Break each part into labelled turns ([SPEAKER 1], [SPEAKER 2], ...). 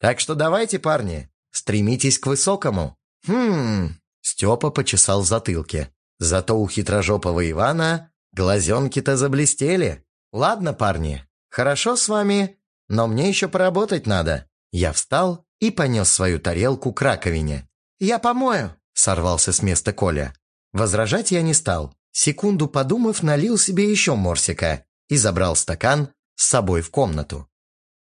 [SPEAKER 1] Так что давайте, парни, стремитесь к высокому. Хм, Степа почесал в затылке. Зато у хитрожопого Ивана глазенки-то заблестели. Ладно, парни, хорошо с вами, но мне еще поработать надо. Я встал и понес свою тарелку к раковине. «Я помою», — сорвался с места Коля. Возражать я не стал. Секунду подумав, налил себе еще морсика и забрал стакан с собой в комнату.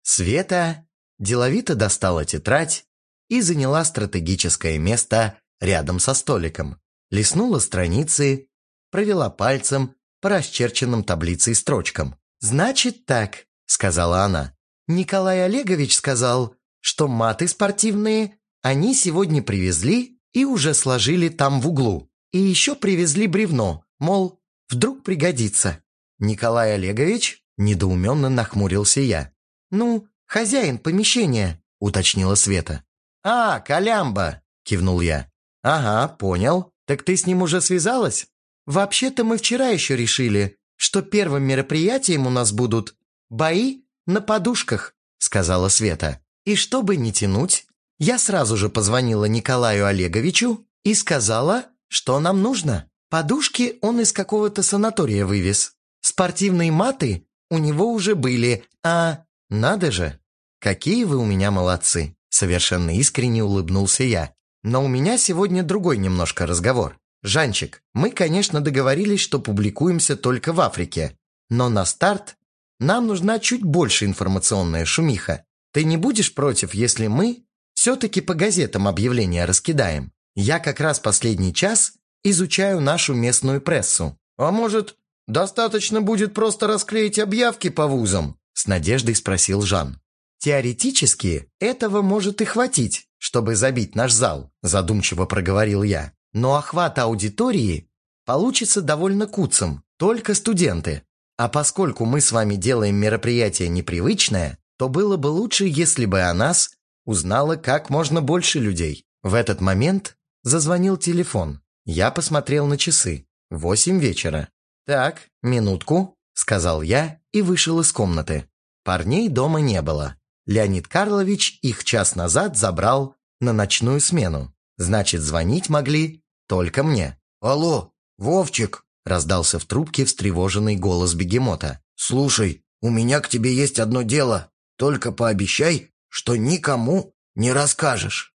[SPEAKER 1] Света деловито достала тетрадь и заняла стратегическое место рядом со столиком. Листнула страницы, провела пальцем по расчерченным таблицей строчкам. «Значит так», — сказала она. «Николай Олегович сказал, что маты спортивные они сегодня привезли и уже сложили там в углу. И еще привезли бревно, мол, вдруг пригодится». «Николай Олегович?» – недоуменно нахмурился я. «Ну, хозяин помещения», – уточнила Света. «А, Колямба!» – кивнул я. «Ага, понял. Так ты с ним уже связалась?» «Вообще-то мы вчера еще решили, что первым мероприятием у нас будут бои на подушках», – сказала Света. «И чтобы не тянуть, я сразу же позвонила Николаю Олеговичу и сказала, что нам нужно. Подушки он из какого-то санатория вывез. Спортивные маты у него уже были, а... Надо же! Какие вы у меня молодцы! Совершенно искренне улыбнулся я. Но у меня сегодня другой немножко разговор. Жанчик, мы, конечно, договорились, что публикуемся только в Африке. Но на старт нам нужна чуть больше информационная шумиха. Ты не будешь против, если мы все-таки по газетам объявления раскидаем? Я как раз последний час изучаю нашу местную прессу. А может, «Достаточно будет просто расклеить объявки по вузам?» – с надеждой спросил Жан. «Теоретически этого может и хватить, чтобы забить наш зал», – задумчиво проговорил я. «Но охват аудитории получится довольно куцым, только студенты. А поскольку мы с вами делаем мероприятие непривычное, то было бы лучше, если бы о нас узнало как можно больше людей». В этот момент зазвонил телефон. Я посмотрел на часы. Восемь вечера. «Так, минутку», — сказал я и вышел из комнаты. Парней дома не было. Леонид Карлович их час назад забрал на ночную смену. Значит, звонить могли только мне.
[SPEAKER 2] «Алло, Вовчик!» – раздался в трубке встревоженный голос бегемота. «Слушай, у меня к тебе есть одно дело. Только пообещай, что никому не расскажешь».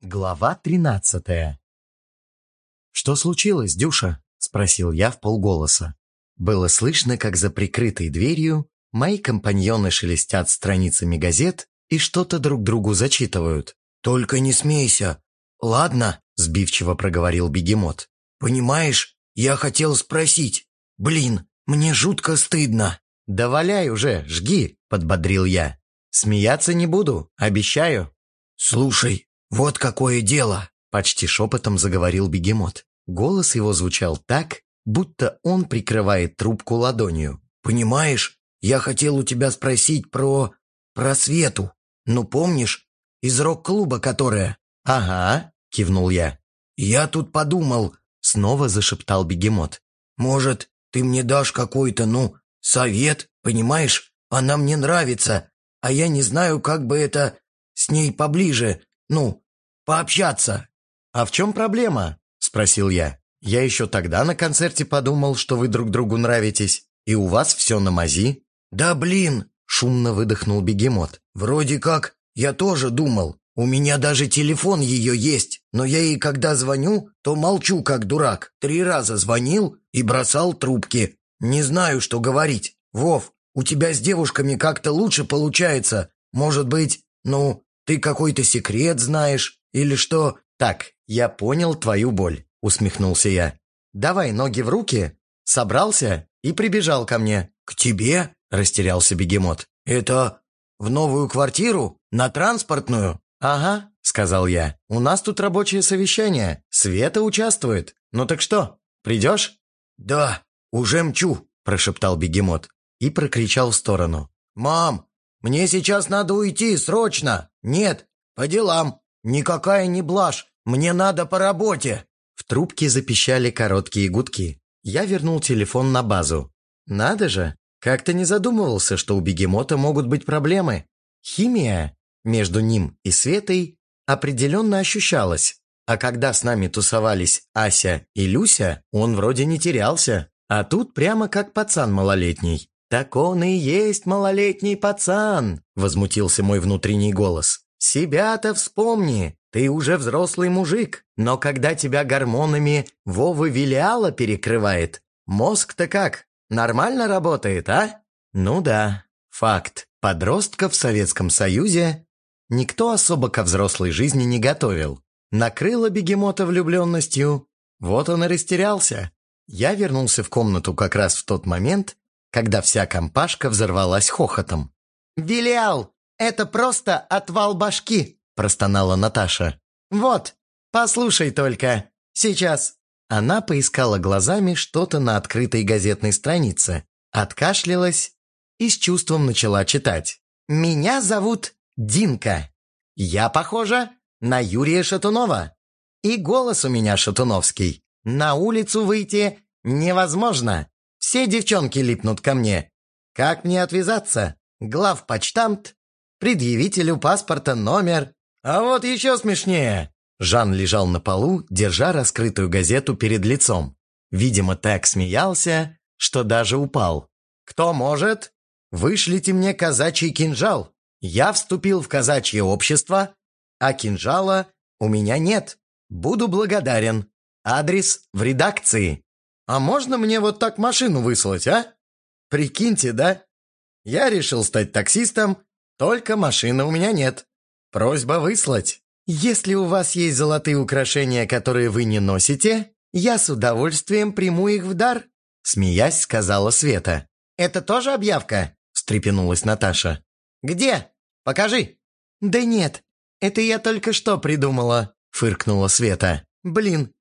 [SPEAKER 1] Глава тринадцатая «Что случилось, Дюша?» – спросил я в полголоса. Было слышно, как за прикрытой дверью мои компаньоны шелестят страницами газет и что-то друг другу зачитывают.
[SPEAKER 2] «Только не смейся, ладно?» – сбивчиво проговорил бегемот. «Понимаешь, я хотел спросить. Блин, мне жутко стыдно».
[SPEAKER 1] «Да валяй уже, жги», – подбодрил я. «Смеяться не буду, обещаю».
[SPEAKER 2] «Слушай, вот какое дело», – почти шепотом заговорил бегемот.
[SPEAKER 1] Голос его звучал так, будто он прикрывает трубку ладонью.
[SPEAKER 2] «Понимаешь, я хотел у тебя спросить про... про Свету. Ну, помнишь? Из рок-клуба, которая...»
[SPEAKER 1] «Ага», — кивнул я.
[SPEAKER 2] «Я тут подумал», — снова зашептал бегемот. «Может, ты мне дашь какой-то, ну, совет, понимаешь? Она мне нравится, а я не знаю, как бы это с ней поближе, ну, пообщаться».
[SPEAKER 1] «А в чем проблема?» спросил я. «Я еще тогда на концерте подумал, что вы друг другу нравитесь, и у вас все на мази».
[SPEAKER 2] «Да блин!» – шумно выдохнул бегемот. «Вроде как я тоже думал. У меня даже телефон ее есть, но я ей когда звоню, то молчу как дурак. Три раза звонил и бросал трубки. Не знаю, что говорить. Вов, у тебя с девушками как-то лучше получается. Может быть, ну, ты какой-то секрет знаешь или что?»
[SPEAKER 1] «Так, я понял твою боль усмехнулся я. «Давай ноги в руки!» Собрался и прибежал ко мне.
[SPEAKER 2] «К тебе?» – растерялся бегемот. «Это в новую квартиру? На транспортную?»
[SPEAKER 1] «Ага», – сказал я. «У нас тут рабочее совещание. Света участвует. Ну так что, придешь?»
[SPEAKER 2] «Да, уже мчу», – прошептал бегемот и прокричал в сторону. «Мам, мне сейчас надо уйти, срочно! Нет, по делам. Никакая не блажь, мне надо по работе!»
[SPEAKER 1] В трубке запищали короткие гудки. Я вернул телефон на базу. Надо же, как-то не задумывался, что у бегемота могут быть проблемы. Химия? между ним и Светой определенно ощущалась. А когда с нами тусовались Ася и Люся, он вроде не терялся. А тут прямо как пацан малолетний. «Так он и есть малолетний пацан!» – возмутился мой внутренний голос. «Себя-то вспомни! Ты уже взрослый мужик, но когда тебя гормонами Вовы Вилиала перекрывает, мозг-то как, нормально работает, а?» Ну да, факт. Подростков в Советском Союзе никто особо ко взрослой жизни не готовил. Накрыло бегемота влюбленностью, вот он и растерялся. Я вернулся в комнату как раз в тот момент, когда вся компашка взорвалась хохотом. «Вилиал, это просто отвал башки!» – простонала Наташа. «Вот, послушай только, сейчас». Она поискала глазами что-то на открытой газетной странице, откашлялась и с чувством начала читать. «Меня зовут Динка. Я похожа на Юрия Шатунова. И голос у меня шатуновский. На улицу выйти невозможно. Все девчонки липнут ко мне. Как мне отвязаться? Главпочтамт, предъявителю паспорта номер. А вот еще смешнее. Жан лежал на полу, держа раскрытую газету перед лицом. Видимо, так смеялся, что даже упал. «Кто может? Вышлите мне казачий кинжал. Я вступил в казачье общество, а кинжала у меня нет. Буду благодарен. Адрес в редакции. А можно мне вот так машину выслать, а? Прикиньте, да? Я решил стать таксистом, только машины у меня нет. Просьба выслать. Если у вас есть золотые украшения, которые вы не носите, я с удовольствием приму их в дар, смеясь, сказала Света. Это тоже объявка? встрепенулась Наташа. Где? Покажи. Да нет, это я только что придумала, фыркнула Света. Блин,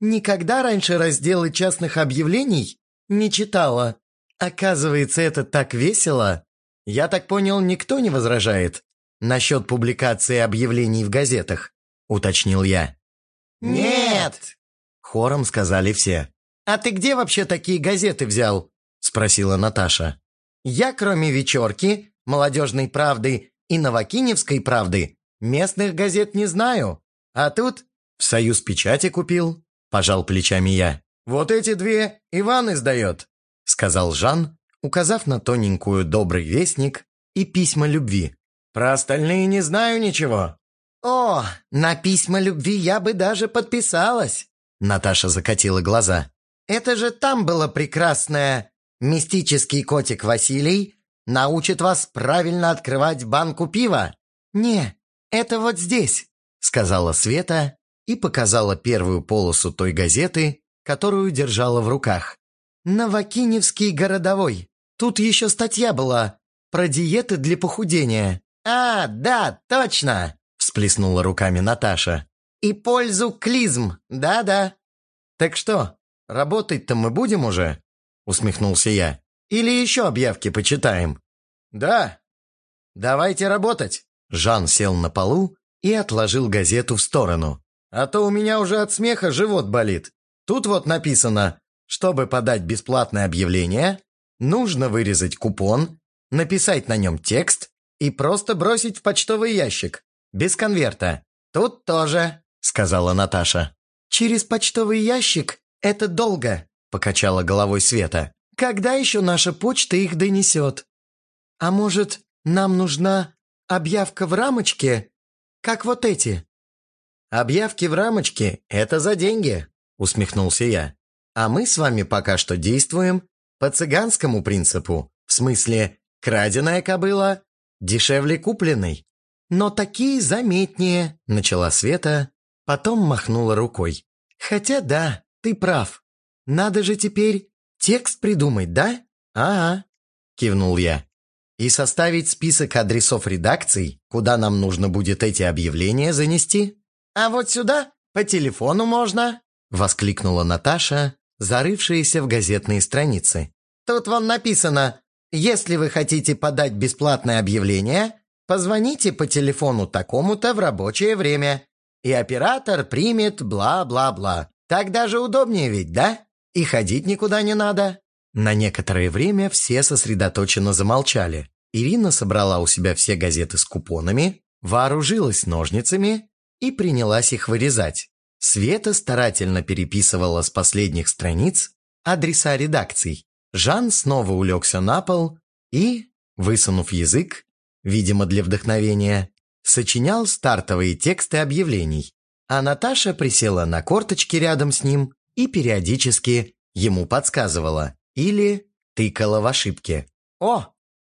[SPEAKER 1] никогда раньше разделы частных объявлений не читала. Оказывается, это так весело. Я так понял, никто не возражает насчет публикации объявлений в газетах, уточнил я. Нет! Хором сказали все. А ты где вообще такие газеты взял? Спросила Наташа. Я, кроме «Вечерки», «Молодежной правды» и «Новокиневской правды», местных газет не знаю. А тут в «Союз печати» купил, пожал плечами я. Вот эти две Иван издает, сказал Жан, указав на тоненькую «Добрый вестник» и «Письма любви». Про остальные не знаю ничего. О, на «Письма любви» я бы даже подписалась. Наташа закатила глаза. Это же там было прекрасное «Мистический котик Василий научит вас правильно открывать банку пива». Не, это вот здесь, сказала Света и показала первую полосу той газеты, которую держала в руках. «Новокиневский городовой. Тут еще статья была про диеты для похудения». «А, да, точно!» – всплеснула руками Наташа. «И пользу клизм, да-да». «Так что, работать-то мы будем уже?» – усмехнулся я. «Или еще объявки почитаем?» «Да. Давайте работать». Жан сел на полу и отложил газету в сторону. «А то у меня уже от смеха живот болит. Тут вот написано, чтобы подать бесплатное объявление, нужно вырезать купон, написать на нем текст и просто бросить в почтовый ящик, без конверта. Тут тоже», — сказала Наташа. «Через почтовый ящик это долго», — покачала головой Света. «Когда еще наша почта их донесет? А может, нам нужна объявка в рамочке, как вот эти?» «Объявки в рамочке – это за деньги», – усмехнулся я. «А мы с вами пока что действуем по цыганскому принципу, в смысле, краденая кобыла дешевле купленной. Но такие заметнее», – начала Света, потом махнула рукой. «Хотя да, ты прав. Надо же теперь текст придумать, да?» «Ага», – кивнул я. «И составить список адресов редакций, куда нам нужно будет эти объявления занести?» «А вот сюда по телефону можно!» — воскликнула Наташа, зарывшаяся в газетные страницы. «Тут вон написано, если вы хотите подать бесплатное объявление, позвоните по телефону такому-то в рабочее время, и оператор примет бла-бла-бла. Так даже удобнее ведь, да? И ходить никуда не надо». На некоторое время все сосредоточенно замолчали. Ирина собрала у себя все газеты с купонами, вооружилась ножницами и принялась их вырезать. Света старательно переписывала с последних страниц адреса редакций. Жан снова улегся на пол и, высунув язык, видимо для вдохновения, сочинял стартовые тексты объявлений, а Наташа присела на корточки рядом с ним и периодически ему подсказывала или тыкала в ошибки. «О,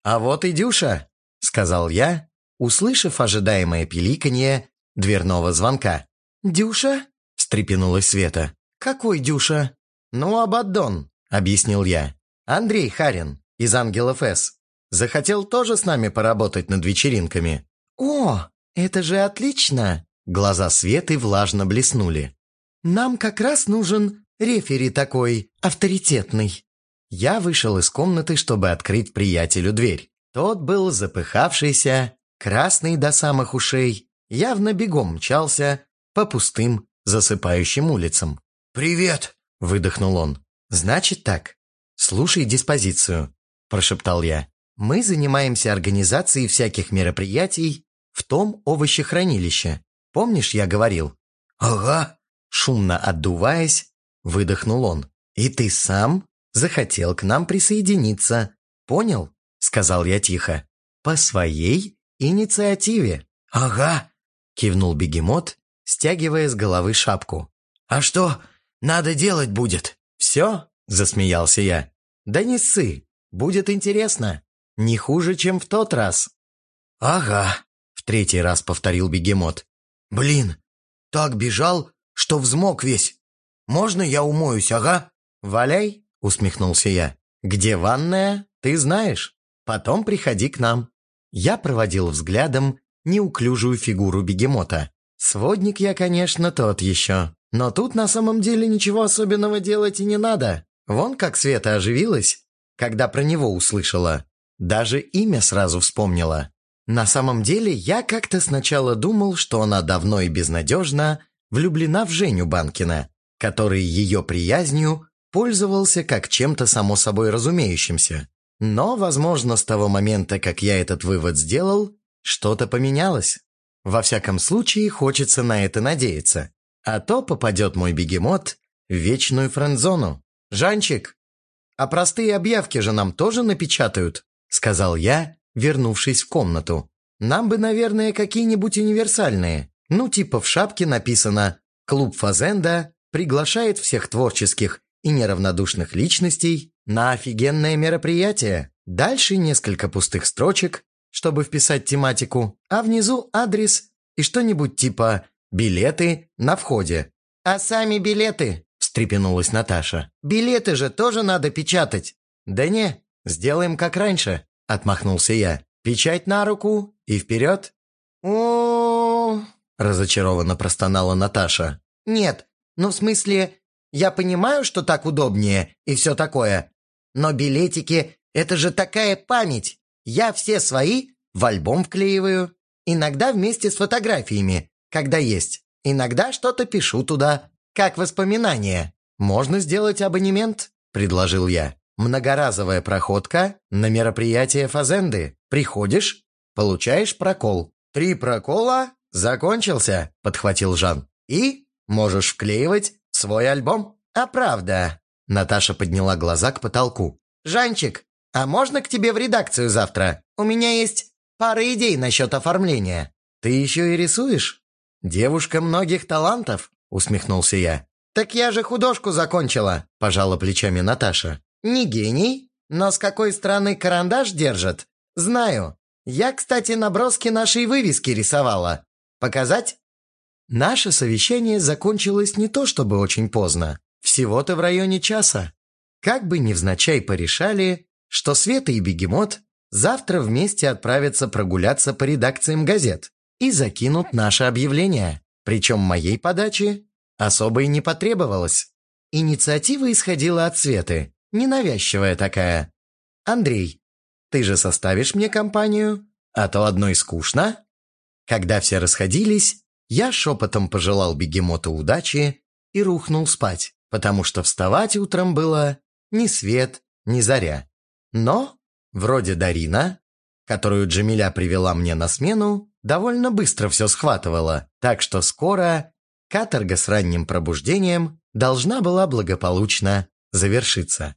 [SPEAKER 1] а вот и Дюша!» — сказал я, услышав ожидаемое пиликанье дверного звонка. «Дюша?» — встрепенулась Света. «Какой Дюша?» «Ну, Абаддон», — объяснил я. «Андрей Харин из «Ангелов С». Захотел тоже с нами поработать над вечеринками». «О, это же отлично!» Глаза Светы влажно блеснули. «Нам как раз нужен рефери такой, авторитетный». Я вышел из комнаты, чтобы открыть приятелю дверь. Тот был запыхавшийся, красный до самых ушей, явно бегом мчался по пустым, засыпающим улицам.
[SPEAKER 2] «Привет!» – выдохнул он.
[SPEAKER 1] «Значит так. Слушай диспозицию», – прошептал я. «Мы занимаемся организацией всяких мероприятий в том овощехранилище. Помнишь, я говорил?»
[SPEAKER 2] «Ага», –
[SPEAKER 1] шумно отдуваясь, выдохнул он. «И ты сам захотел к нам присоединиться. Понял?» – сказал я тихо. «По своей инициативе».
[SPEAKER 2] «Ага», –
[SPEAKER 1] кивнул бегемот, стягивая с головы шапку.
[SPEAKER 2] «А что надо делать будет?»
[SPEAKER 1] «Все?» – засмеялся я. «Да не ссы, будет интересно. Не хуже, чем в тот раз».
[SPEAKER 2] «Ага», – в третий раз повторил бегемот. «Блин, так бежал, что взмок весь. Можно я умоюсь, ага?»
[SPEAKER 1] «Валяй», – усмехнулся я. «Где ванная, ты знаешь. Потом приходи к нам». Я проводил взглядом неуклюжую фигуру бегемота. Сводник я, конечно, тот еще. Но тут на самом деле ничего особенного делать и не надо. Вон как Света оживилась, когда про него услышала. Даже имя сразу вспомнила. На самом деле я как-то сначала думал, что она давно и безнадежно влюблена в Женю Банкина, который ее приязнью пользовался как чем-то само собой разумеющимся. Но, возможно, с того момента, как я этот вывод сделал, что-то поменялось. Во всяком случае, хочется на это надеяться. А то попадет мой бегемот в вечную френдзону. «Жанчик, а простые объявки же нам тоже напечатают?» Сказал я, вернувшись в комнату. «Нам бы, наверное, какие-нибудь универсальные. Ну, типа в шапке написано «Клуб Фазенда приглашает всех творческих и неравнодушных личностей на офигенное мероприятие». Дальше несколько пустых строчек, чтобы вписать тематику, а внизу адрес и что-нибудь типа «билеты на входе». «А сами билеты?» – встрепенулась Наташа. «Билеты же тоже надо печатать». «Да не, сделаем как раньше», – отмахнулся я. «Печать на руку и вперед». о разочарованно простонала Наташа. «Нет, ну в смысле, я понимаю, что так удобнее и все такое, но билетики – это же такая память. Я все свои в альбом вклеиваю, иногда вместе с фотографиями, когда есть. Иногда что-то пишу туда, как воспоминание. Можно сделать абонемент, предложил я. Многоразовая проходка на мероприятие Фазенды. Приходишь, получаешь прокол. Три прокола закончился, подхватил Жан. И можешь вклеивать свой альбом. А правда? Наташа подняла глаза к потолку. Жанчик, «А можно к тебе в редакцию завтра? У меня есть пара идей насчет оформления». «Ты еще и рисуешь?» «Девушка многих талантов», — усмехнулся я. «Так я же художку закончила», — пожала плечами Наташа. «Не гений, но с какой стороны карандаш держит? Знаю. Я, кстати, наброски нашей вывески рисовала. Показать?» Наше совещание закончилось не то чтобы очень поздно, всего-то в районе часа. Как бы невзначай порешали, что Света и Бегемот завтра вместе отправятся прогуляться по редакциям газет и закинут наше объявление. Причем моей подачи особо и не потребовалось. Инициатива исходила от Светы, ненавязчивая такая. «Андрей, ты же составишь мне компанию, а то одной скучно». Когда все расходились, я шепотом пожелал бегемоту удачи и рухнул спать, потому что вставать утром было ни свет, ни заря. Но, вроде Дарина, которую Джамиля привела мне на смену, довольно быстро все схватывала, так что скоро каторга с ранним пробуждением должна была благополучно завершиться.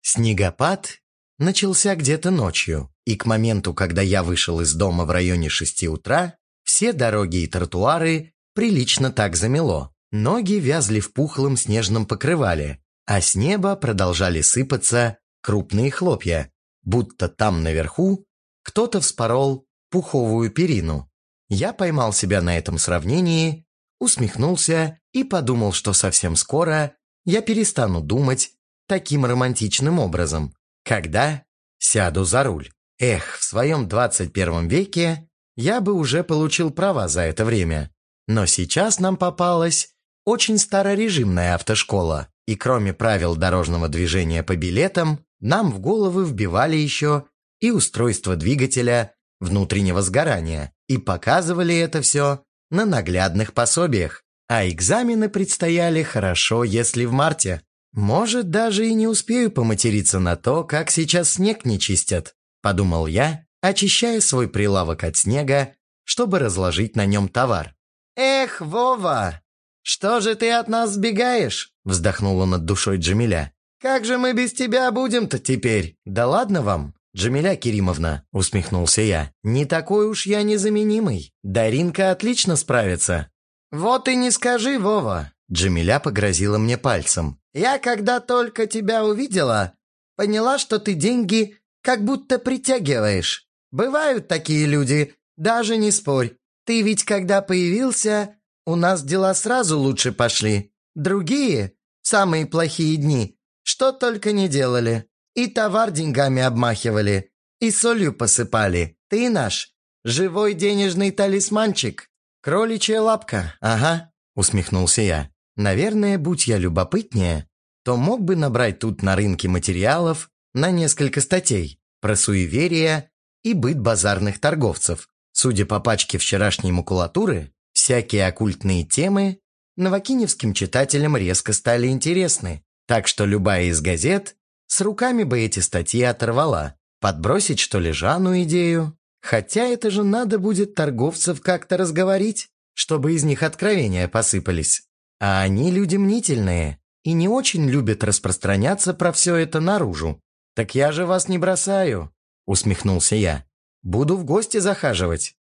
[SPEAKER 1] Снегопад начался где-то ночью, и к моменту, когда я вышел из дома в районе шести утра, все дороги и тротуары прилично так замело. Ноги вязли в пухлом снежном покрывале, а с неба продолжали сыпаться крупные хлопья, будто там наверху кто-то вспорол пуховую перину. Я поймал себя на этом сравнении, усмехнулся и подумал, что совсем скоро я перестану думать таким романтичным образом, когда сяду за руль. Эх, в своем 21 веке я бы уже получил права за это время. Но сейчас нам попалась очень старорежимная автошкола, и кроме правил дорожного движения по билетам, нам в головы вбивали еще и устройство двигателя внутреннего сгорания, и показывали это все на наглядных пособиях. А экзамены предстояли хорошо, если в марте. Может, даже и не успею поматериться на то, как сейчас снег не чистят, подумал я, очищая свой прилавок от снега, чтобы разложить на нем товар. «Эх, Вова, что же ты от нас сбегаешь?» вздохнула над душой Джамиля. «Как же мы без тебя будем-то теперь?» «Да ладно вам, Джамиля Керимовна», усмехнулся я. «Не такой уж я незаменимый. Даринка отлично справится». «Вот и не скажи, Вова!» Джамиля погрозила мне пальцем. «Я, когда только тебя увидела, поняла, что ты деньги как будто притягиваешь. Бывают такие люди, даже не спорь. Ты ведь, когда появился, у нас дела сразу лучше пошли. Другие, самые плохие дни, что только не делали. И товар деньгами обмахивали, и солью посыпали. Ты наш, живой денежный талисманчик. Кроличья лапка, ага, усмехнулся я. Наверное, будь я любопытнее, то мог бы набрать тут на рынке материалов на несколько статей про суеверия и быт базарных торговцев. Судя по пачке вчерашней макулатуры, всякие оккультные темы новокиневским читателям резко стали интересны, так что любая из газет с руками бы эти статьи оторвала. Подбросить, что ли, Жанну идею? Хотя это же надо будет торговцев как-то разговорить, чтобы из них откровения посыпались. А они люди мнительные и не очень любят распространяться про все это наружу. «Так я же вас не бросаю», — усмехнулся я. «Буду в гости захаживать.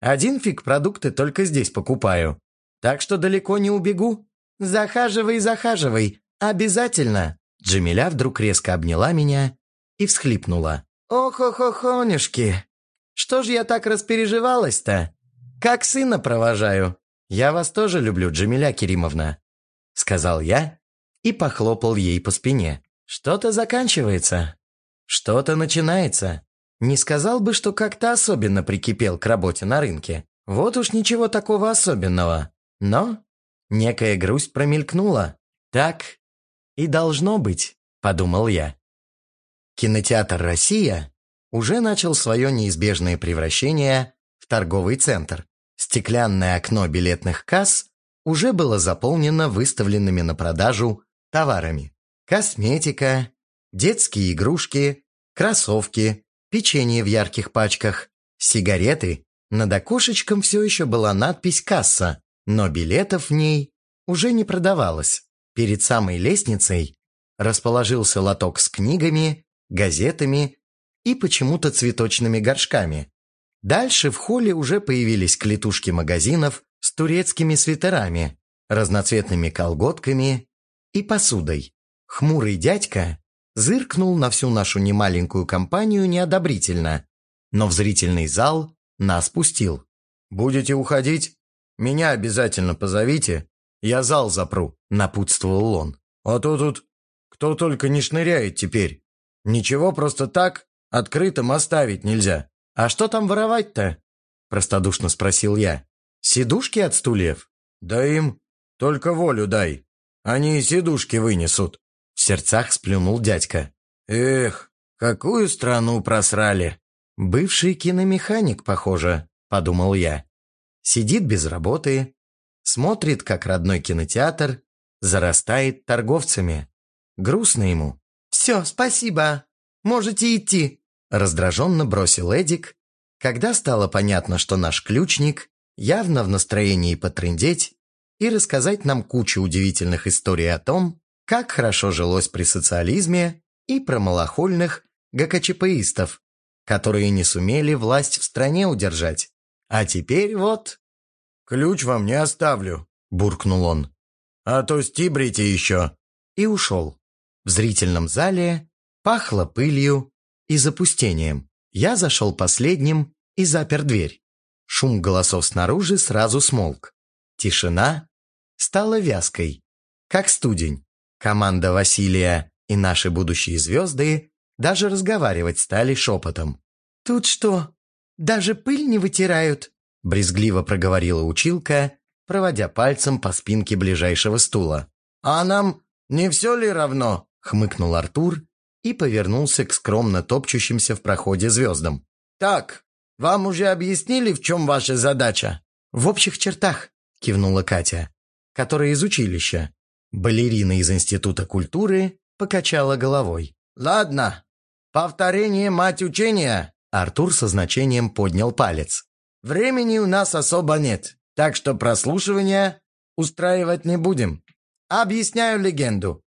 [SPEAKER 1] Один фиг продукты только здесь покупаю. Так что далеко не убегу. Захаживай, захаживай, обязательно!» Джамиля вдруг резко обняла меня и всхлипнула. «Ох-охохонюшки! Что ж я так распереживалась-то? Как сына провожаю!» «Я вас тоже люблю, Джамиля Керимовна», — сказал я и похлопал ей по спине. «Что-то заканчивается, что-то начинается. Не сказал бы, что как-то особенно прикипел к работе на рынке. Вот уж ничего такого особенного. Но некая грусть промелькнула. Так и должно быть, подумал я. Кинотеатр «Россия» уже начал свое неизбежное превращение в торговый центр. Стеклянное окно билетных касс уже было заполнено выставленными на продажу товарами. Косметика, детские игрушки, кроссовки, печенье в ярких пачках, сигареты. Над окошечком все еще была надпись «Касса», но билетов в ней уже не продавалось. Перед самой лестницей расположился лоток с книгами, газетами и почему-то цветочными горшками. Дальше в холле уже появились клетушки магазинов с турецкими свитерами, разноцветными колготками и посудой. Хмурый дядька зыркнул на всю нашу немаленькую компанию неодобрительно, но в зрительный зал нас пустил. «Будете уходить? Меня обязательно позовите, я зал запру», — напутствовал он. «А то тут кто только не шныряет теперь. Ничего просто так открытым оставить нельзя. А что там воровать-то?» — простодушно спросил я. «Сидушки от стульев?» «Да им только волю дай. Они и сидушки вынесут». В сердцах сплюнул дядька. «Эх, какую страну просрали!» «Бывший киномеханик, похоже», — подумал я. Сидит без работы, смотрит, как родной кинотеатр зарастает торговцами. Грустно ему. «Все, спасибо. Можете идти», раздраженно бросил Эдик, когда стало понятно, что наш ключник явно в настроении потрындеть и рассказать нам кучу удивительных историй о том, как хорошо жилось при социализме и про малохольных ГКЧПистов, которые не сумели власть в стране удержать. А теперь вот...
[SPEAKER 2] «Ключ вам не оставлю», – буркнул он. «А то стибрите еще».
[SPEAKER 1] И ушел. В зрительном зале пахло пылью и запустением. Я зашел последним и запер дверь. Шум голосов снаружи сразу смолк. Тишина стала вязкой, как студень. Команда Василия и наши будущие звезды даже разговаривать стали шепотом. «Тут что, даже пыль не вытирают?» Брезгливо проговорила училка, проводя пальцем по спинке ближайшего стула.
[SPEAKER 2] «А нам не все ли равно?»
[SPEAKER 1] хмыкнул Артур и повернулся к скромно топчущимся в проходе звездам.
[SPEAKER 2] «Так, вам уже объяснили, в чем ваша задача?»
[SPEAKER 1] «В общих чертах», – кивнула Катя, которая из училища. Балерина из Института культуры покачала головой.
[SPEAKER 2] «Ладно, повторение мать учения!»
[SPEAKER 1] Артур со значением поднял палец.
[SPEAKER 2] «Времени у нас особо нет, так что прослушивание устраивать не будем. Объясняю легенду.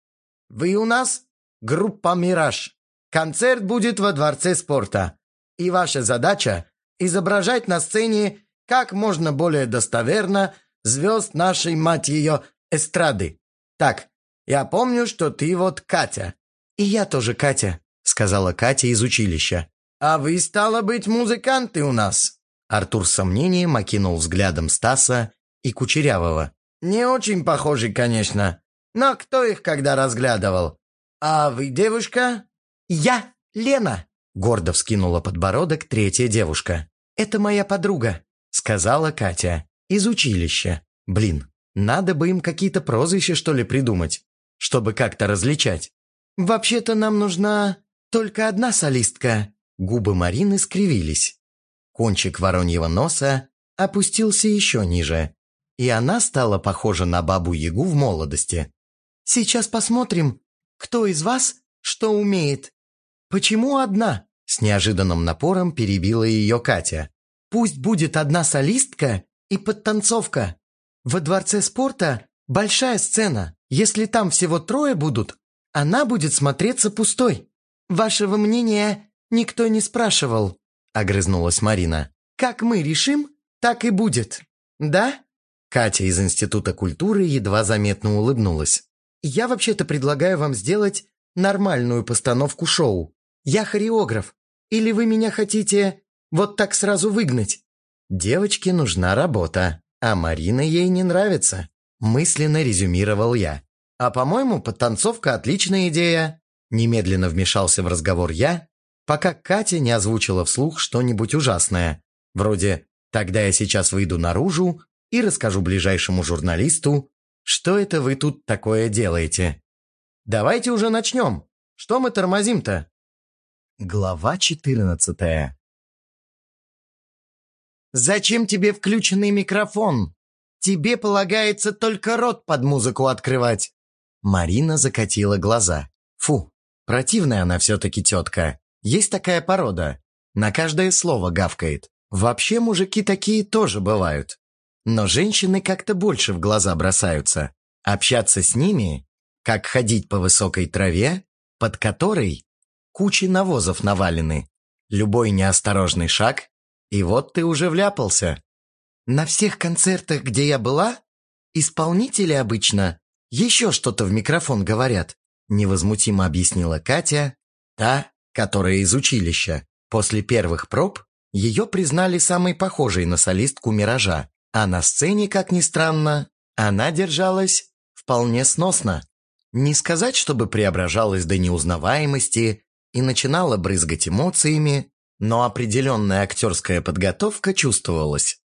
[SPEAKER 2] Вы у нас группа «Мираж». Концерт будет во Дворце спорта. И ваша задача – изображать на сцене как можно более достоверно звезд нашей, мать ее, эстрады. Так, я помню, что ты вот Катя.
[SPEAKER 1] И я тоже Катя, сказала Катя из училища.
[SPEAKER 2] А вы, стало быть, музыканты у нас.
[SPEAKER 1] Артур с сомнением окинул взглядом Стаса и Кучерявого.
[SPEAKER 2] Не очень похожи, конечно. Но кто их когда разглядывал? А вы девушка?
[SPEAKER 1] Я Лена, гордо вскинула подбородок третья девушка. Это моя подруга, сказала Катя, из училища. Блин, надо бы им какие-то прозвища, что ли, придумать, чтобы как-то различать. Вообще-то нам нужна только одна солистка. Губы Марины скривились. Кончик вороньего носа опустился еще ниже, и она стала похожа на бабу-ягу в молодости. Сейчас посмотрим, кто из вас что умеет. Почему одна? С неожиданным напором перебила ее Катя. Пусть будет одна солистка и подтанцовка. Во дворце спорта большая сцена. Если там всего трое будут, она будет смотреться пустой. Вашего мнения никто не спрашивал, огрызнулась Марина. Как мы решим, так и будет. Да? Катя из Института культуры едва заметно улыбнулась. Я вообще-то предлагаю вам сделать нормальную постановку шоу. Я хореограф. Или вы меня хотите вот так сразу выгнать? Девочке нужна работа, а Марина ей не нравится. Мысленно резюмировал я. А по-моему, подтанцовка отличная идея. Немедленно вмешался в разговор я, пока Катя не озвучила вслух что-нибудь ужасное. Вроде «тогда я сейчас выйду наружу и расскажу ближайшему журналисту, что это вы тут такое делаете? Давайте уже начнем. Что мы тормозим-то? Глава 14 Зачем тебе включенный микрофон? Тебе полагается только рот под музыку открывать. Марина закатила глаза. Фу, противная она все-таки тетка. Есть такая порода. На каждое слово гавкает. Вообще мужики такие тоже бывают. Но женщины как-то больше в глаза бросаются. Общаться с ними, как ходить по высокой траве, под которой кучи навозов навалены. Любой неосторожный шаг, и вот ты уже вляпался. На всех концертах, где я была, исполнители обычно еще что-то в микрофон говорят, невозмутимо объяснила Катя, та, которая из училища. После первых проб ее признали самой похожей на солистку «Миража», а на сцене, как ни странно, она держалась вполне сносно. Не сказать, чтобы преображалась до неузнаваемости и начинала брызгать эмоциями, но определенная актерская подготовка чувствовалась.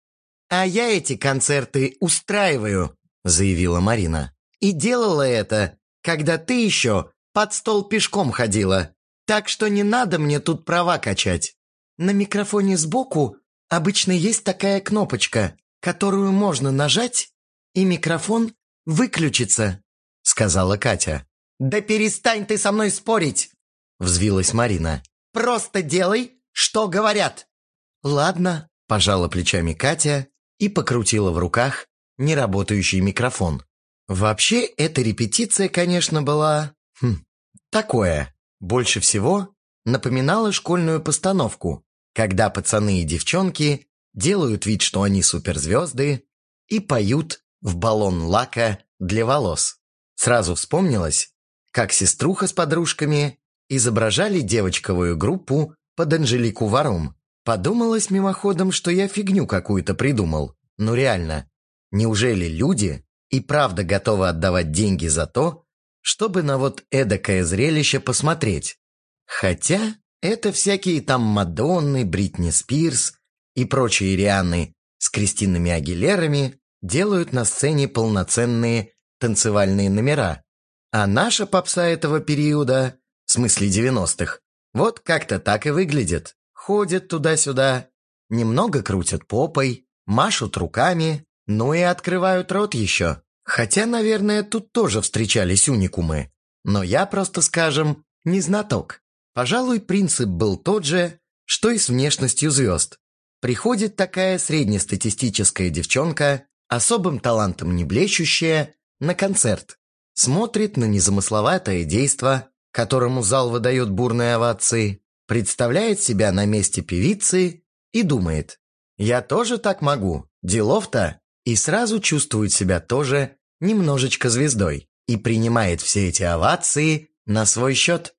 [SPEAKER 1] «А я эти концерты устраиваю», — заявила Марина. «И делала это, когда ты еще под стол пешком ходила. Так что не надо мне тут права качать. На микрофоне сбоку обычно есть такая кнопочка которую можно нажать, и микрофон выключится», — сказала Катя. «Да перестань ты со мной спорить!» — взвилась Марина. Просто делай, что говорят!» «Ладно», – пожала плечами Катя и покрутила в руках неработающий микрофон. Вообще, эта репетиция, конечно, была... Хм, такое. Больше всего напоминала школьную постановку, когда пацаны и девчонки делают вид, что они суперзвезды, и поют в баллон лака для волос. Сразу вспомнилось, как сеструха с подружками изображали девочковую группу под Анжелику Варум. Подумалось мимоходом, что я фигню какую-то придумал. Ну реально, неужели люди и правда готовы отдавать деньги за то, чтобы на вот эдакое зрелище посмотреть? Хотя это всякие там Мадонны, Бритни Спирс и прочие Рианы с Кристинами Агилерами делают на сцене полноценные танцевальные номера. А наша попса этого периода, в смысле 90-х, вот как-то так и выглядит. Ходят туда-сюда, немного крутят попой, машут руками, ну и открывают рот еще. Хотя, наверное, тут тоже встречались уникумы. Но я просто, скажем, не знаток. Пожалуй, принцип был тот же, что и с внешностью звезд. Приходит такая среднестатистическая девчонка, особым талантом не блещущая, на концерт. Смотрит на незамысловатое действо, которому зал выдает бурные овации, представляет себя на месте певицы и думает «Я тоже так могу, делов-то» и сразу чувствует себя тоже немножечко звездой и принимает все эти овации на свой счет.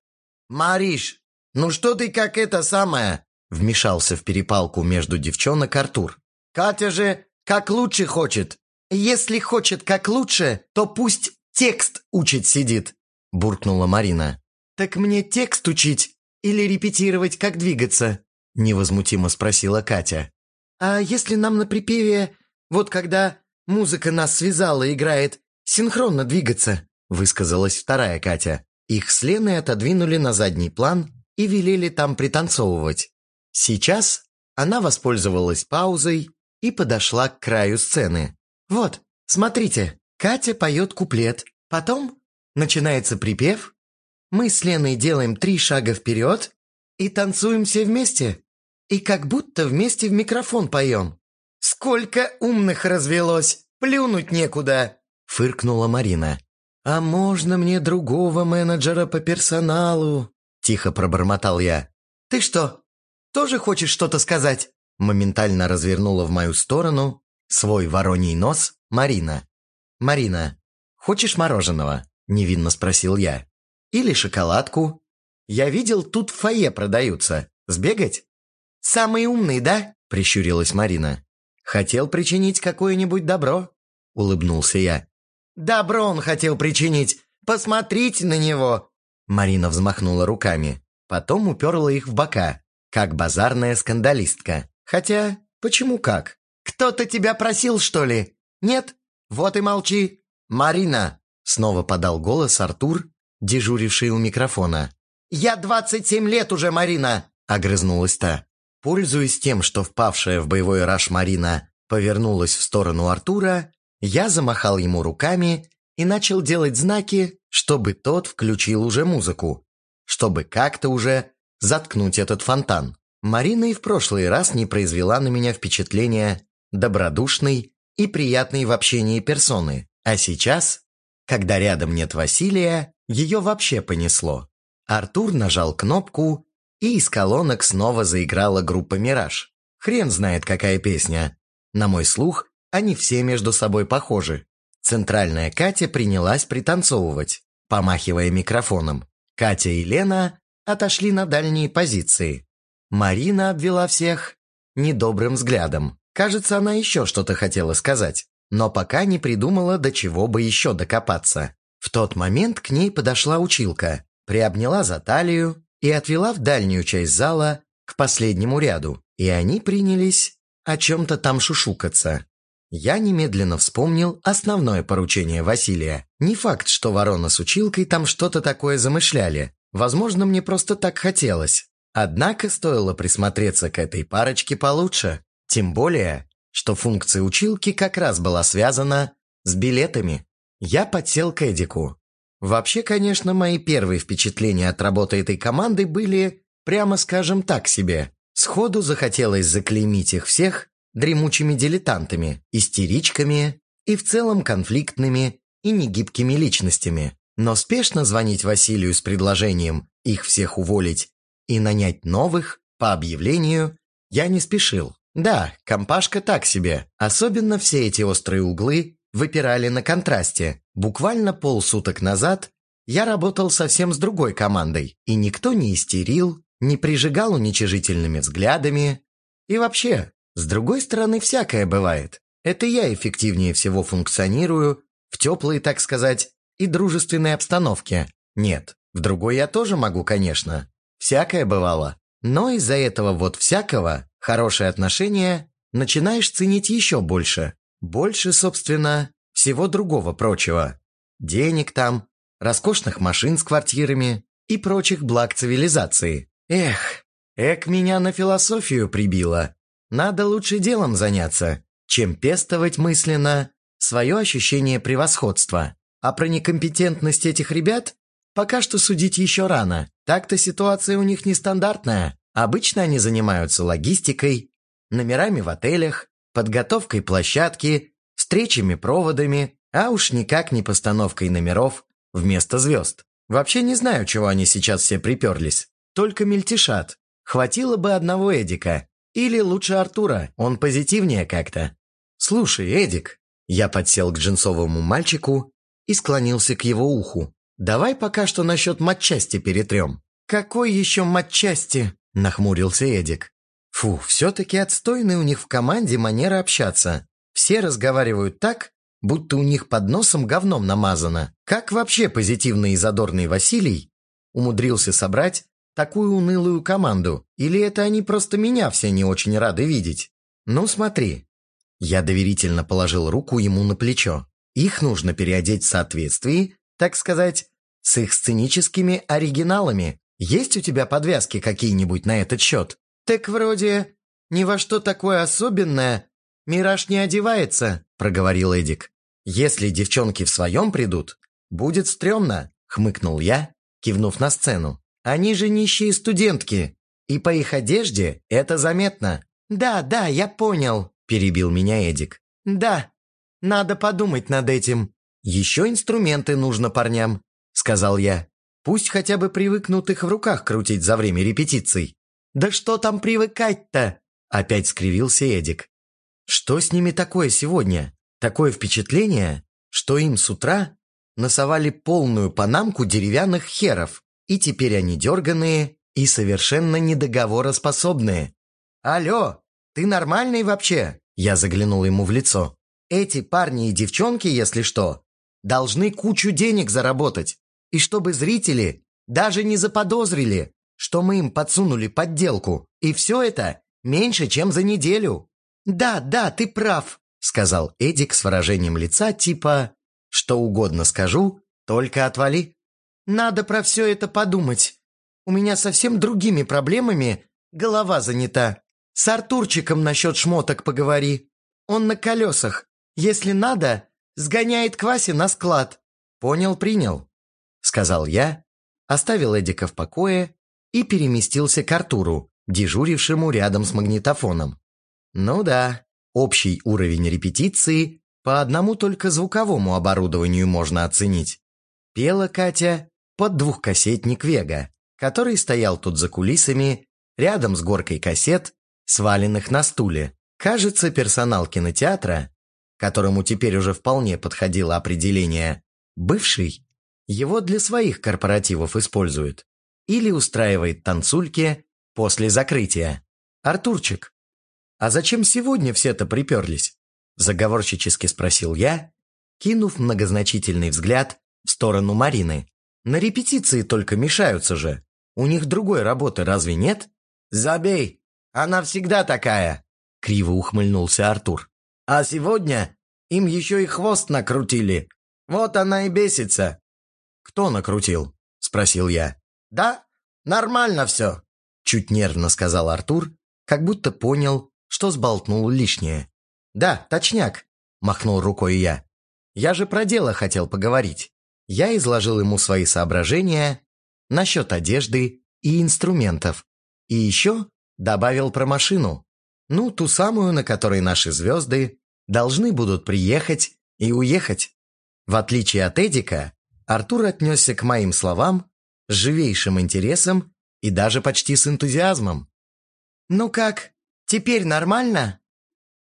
[SPEAKER 1] «Мариш, ну что ты как это самое?» Вмешался в перепалку между девчонок Артур. «Катя же как лучше хочет. Если хочет как лучше, то пусть текст учить сидит», буркнула Марина. «Так мне текст учить или репетировать, как двигаться?» невозмутимо спросила Катя. «А если нам на припеве вот когда музыка нас связала и играет, синхронно двигаться», высказалась вторая Катя. Их с Леной отодвинули на задний план и велели там пританцовывать. Сейчас она воспользовалась паузой и подошла к краю сцены. «Вот, смотрите, Катя поет куплет, потом начинается припев, мы с Леной делаем три шага вперед и танцуем все вместе, и как будто вместе в микрофон поем. «Сколько умных развелось! Плюнуть некуда!» – фыркнула Марина. «А можно мне другого менеджера по персоналу?» – тихо пробормотал я. «Ты что, тоже хочешь что-то сказать?» Моментально развернула в мою сторону свой вороний нос Марина. «Марина, хочешь мороженого?» – невинно спросил я. «Или шоколадку? Я видел, тут в фойе продаются. Сбегать?» «Самый умный, да?» – прищурилась Марина. Хотел причинить какое-нибудь добро?» – улыбнулся я. «Добро он хотел причинить! Посмотрите на него!» Марина взмахнула руками, потом уперла их в бока, как базарная скандалистка. Хотя, почему как? «Кто-то тебя просил, что ли? Нет? Вот и молчи!» «Марина!» – снова подал голос Артур, дежуривший у микрофона. «Я двадцать семь лет уже, Марина!» – огрызнулась та. Пользуясь тем, что впавшая в боевой раж Марина повернулась в сторону Артура, я замахал ему руками и начал делать знаки, чтобы тот включил уже музыку, чтобы как-то уже заткнуть этот фонтан. Марина и в прошлый раз не произвела на меня впечатления добродушной и приятной в общении персоны, а сейчас, когда рядом нет Василия, ее вообще понесло. Артур нажал кнопку, и из колонок снова заиграла группа «Мираж». Хрен знает, какая песня. На мой слух, они все между собой похожи. Центральная Катя принялась пританцовывать, помахивая микрофоном. Катя и Лена отошли на дальние позиции. Марина обвела всех недобрым взглядом. Кажется, она еще что-то хотела сказать, но пока не придумала, до чего бы еще докопаться. В тот момент к ней подошла училка, приобняла за талию и отвела в дальнюю часть зала к последнему ряду, и они принялись о чем-то там шушукаться. Я немедленно вспомнил основное поручение Василия. Не факт, что ворона с училкой там что-то такое замышляли. Возможно, мне просто так хотелось. Однако стоило присмотреться к этой парочке получше. Тем более, что функция училки как раз была связана с билетами. Я подсел к Эдику. Вообще, конечно, мои первые впечатления от работы этой команды были прямо скажем так себе. Сходу захотелось заклеймить их всех дремучими дилетантами, истеричками и в целом конфликтными и негибкими личностями. Но спешно звонить Василию с предложением их всех уволить и нанять новых по объявлению я не спешил. Да, компашка так себе. Особенно все эти острые углы выпирали на контрасте. Буквально полсуток назад я работал совсем с другой командой, и никто не истерил, не прижигал уничижительными взглядами. И вообще, с другой стороны, всякое бывает. Это я эффективнее всего функционирую, в теплой, так сказать, и дружественной обстановке. Нет, в другой я тоже могу, конечно. Всякое бывало. Но из-за этого вот всякого хорошее отношение начинаешь ценить еще больше. Больше, собственно, всего другого прочего. Денег там, роскошных машин с квартирами и прочих благ цивилизации. Эх, эк меня на философию прибило. Надо лучше делом заняться, чем пестовать мысленно свое ощущение превосходства. А про некомпетентность этих ребят пока что судить еще рано. Так-то ситуация у них нестандартная. Обычно они занимаются логистикой, номерами в отелях, подготовкой площадки, встречами проводами, а уж никак не постановкой номеров вместо звезд. Вообще не знаю, чего они сейчас все приперлись. Только мельтешат. Хватило бы одного Эдика. Или лучше Артура, он позитивнее как-то. «Слушай, Эдик». Я подсел к джинсовому мальчику и склонился к его уху. «Давай пока что насчет матчасти перетрем». «Какой еще матчасти?» – нахмурился Эдик. «Фу, все-таки отстойный у них в команде манера общаться. Все разговаривают так, будто у них под носом говном намазано. Как вообще позитивный и задорный Василий умудрился собрать такую унылую команду? Или это они просто меня все не очень рады видеть? Ну смотри». Я доверительно положил руку ему на плечо. Их нужно переодеть в соответствии, так сказать, с их сценическими оригиналами. Есть у тебя подвязки какие-нибудь на этот счет? Так вроде ни во что такое особенное «Мираж не одевается», – проговорил Эдик. «Если девчонки в своем придут, будет стрёмно», – хмыкнул я, кивнув на сцену. «Они же нищие студентки, и по их одежде это заметно». «Да, да, я понял», – перебил меня Эдик. «Да, надо подумать над этим. Еще инструменты нужно парням, сказал я. Пусть хотя бы привыкнут их в руках крутить за время репетиций. Да что там привыкать-то? Опять скривился Эдик. Что с ними такое сегодня? Такое впечатление, что им с утра насовали полную панамку деревянных херов, и теперь они дерганые и совершенно недоговороспособные. «Алло, ты нормальный вообще?» Я заглянул ему в лицо. Эти парни и девчонки, если что, должны кучу денег заработать. И чтобы зрители даже не заподозрили, что мы им подсунули подделку. И все это меньше, чем за неделю. «Да, да, ты прав», — сказал Эдик с выражением лица типа «Что угодно скажу, только отвали». «Надо про все это подумать. У меня совсем другими проблемами голова занята. С Артурчиком насчет шмоток поговори. Он на колесах, если надо, сгоняет к Васе на склад». «Понял, принял», — сказал я, оставил Эдика в покое и переместился к Артуру, дежурившему рядом с магнитофоном. Ну да, общий уровень репетиции по одному только звуковому оборудованию можно оценить. Пела Катя под двухкассетник Вега, который стоял тут за кулисами, рядом с горкой кассет, сваленных на стуле. Кажется, персонал кинотеатра которому теперь уже вполне подходило определение «бывший», его для своих корпоративов использует или устраивает танцульки после закрытия. «Артурчик, а зачем сегодня все-то приперлись?» заговорщически спросил я, кинув многозначительный взгляд в сторону Марины. «На репетиции только мешаются же. У них другой работы разве нет?» «Забей, она всегда такая!» Криво ухмыльнулся Артур. А сегодня им еще и хвост накрутили. Вот она и бесится». «Кто накрутил?» – спросил я. «Да, нормально все», – чуть нервно сказал Артур, как будто понял, что сболтнул лишнее. «Да, точняк», – махнул рукой я. «Я же про дело хотел поговорить». Я изложил ему свои соображения насчет одежды и инструментов. И еще добавил про машину. Ну, ту самую, на которой наши звезды должны будут приехать и уехать. В отличие от Эдика, Артур отнесся к моим словам с живейшим интересом и даже почти с энтузиазмом. «Ну как, теперь нормально?»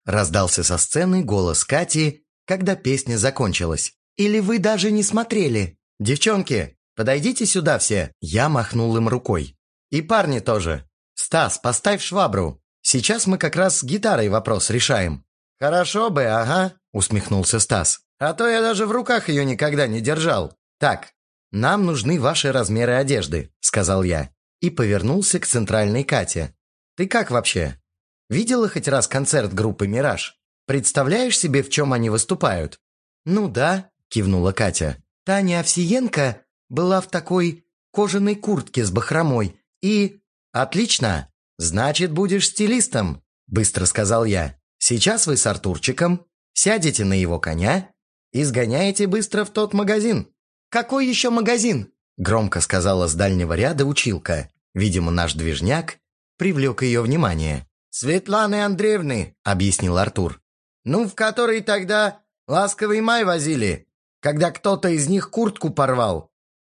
[SPEAKER 1] Раздался со сцены голос Кати, когда песня закончилась. «Или вы даже не смотрели?» «Девчонки, подойдите сюда все!» Я махнул им рукой. «И парни тоже. Стас, поставь швабру. Сейчас мы как раз с гитарой вопрос решаем». «Хорошо бы, ага», — усмехнулся Стас. «А то я даже в руках ее никогда не держал. Так, нам нужны ваши размеры одежды», — сказал я. И повернулся к центральной Кате. «Ты как вообще? Видела хоть раз концерт группы «Мираж»? Представляешь себе, в чем они выступают?» «Ну да», — кивнула Катя. «Таня Овсиенко была в такой кожаной куртке с бахромой и...» «Отлично! Значит, будешь стилистом», — быстро сказал я. Сейчас вы с Артурчиком сядете на его коня и сгоняете быстро в тот магазин». «Какой еще магазин?» – громко сказала с дальнего ряда училка. Видимо, наш движняк привлек ее внимание. «Светланы Андреевны», – объяснил Артур. «Ну, в который тогда ласковый май возили, когда кто-то из них куртку порвал».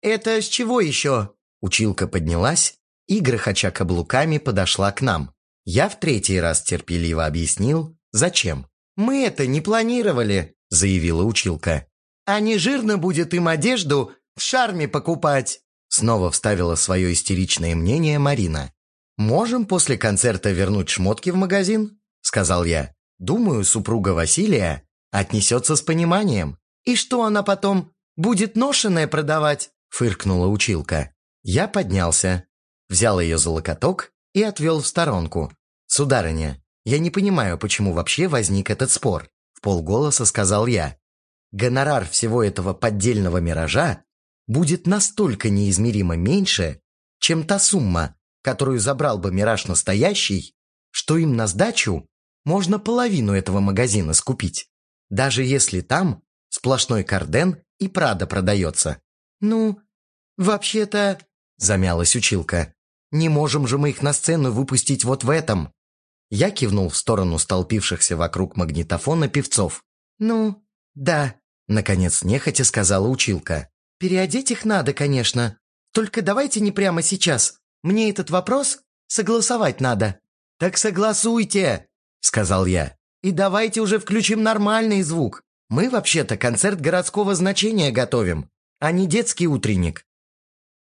[SPEAKER 1] «Это с чего еще?» Училка поднялась и, грохоча каблуками, подошла к нам. Я в третий раз терпеливо объяснил, зачем. «Мы это не планировали», – заявила училка. «А не жирно будет им одежду в шарме покупать», – снова вставила свое истеричное мнение Марина. «Можем после концерта вернуть шмотки в магазин?» – сказал я. «Думаю, супруга Василия отнесется с пониманием». «И что она потом будет ношеное продавать?» – фыркнула училка. Я поднялся, взял ее за локоток и отвел в сторонку. «Сударыня, я не понимаю, почему вообще возник этот спор», – в полголоса сказал я. «Гонорар всего этого поддельного миража будет настолько неизмеримо меньше, чем та сумма, которую забрал бы мираж настоящий, что им на сдачу можно половину этого магазина скупить, даже если там сплошной карден и Прада продается. «Ну, вообще-то...» – замялась училка. Не можем же мы их на сцену выпустить вот в этом!» Я кивнул в сторону столпившихся вокруг магнитофона певцов. «Ну, да», — наконец нехотя сказала училка. «Переодеть их надо, конечно. Только давайте не прямо сейчас. Мне этот вопрос согласовать надо». «Так согласуйте», — сказал я. «И давайте уже включим нормальный звук. Мы вообще-то концерт городского значения готовим, а не детский утренник».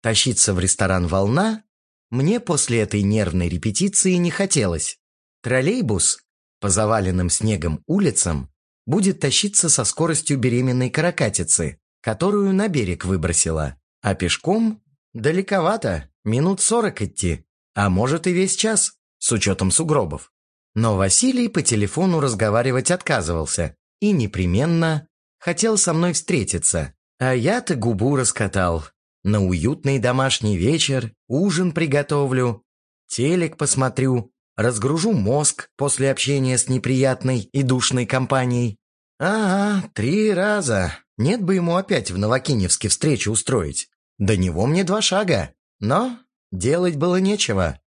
[SPEAKER 1] Тащиться в ресторан «Волна» Мне после этой нервной репетиции не хотелось. Троллейбус по заваленным снегом улицам будет тащиться со скоростью беременной каракатицы, которую на берег выбросила, а пешком? Далековато, минут сорок идти, а может и весь час, с учетом сугробов. Но Василий по телефону разговаривать отказывался и непременно хотел со мной встретиться, а я-то губу раскатал, на уютный домашний вечер, ужин приготовлю, телек посмотрю, разгружу мозг после общения с неприятной и душной компанией. Ага, три раза. Нет бы ему опять в Новокиневске встречу устроить. До него мне два шага. Но делать было нечего.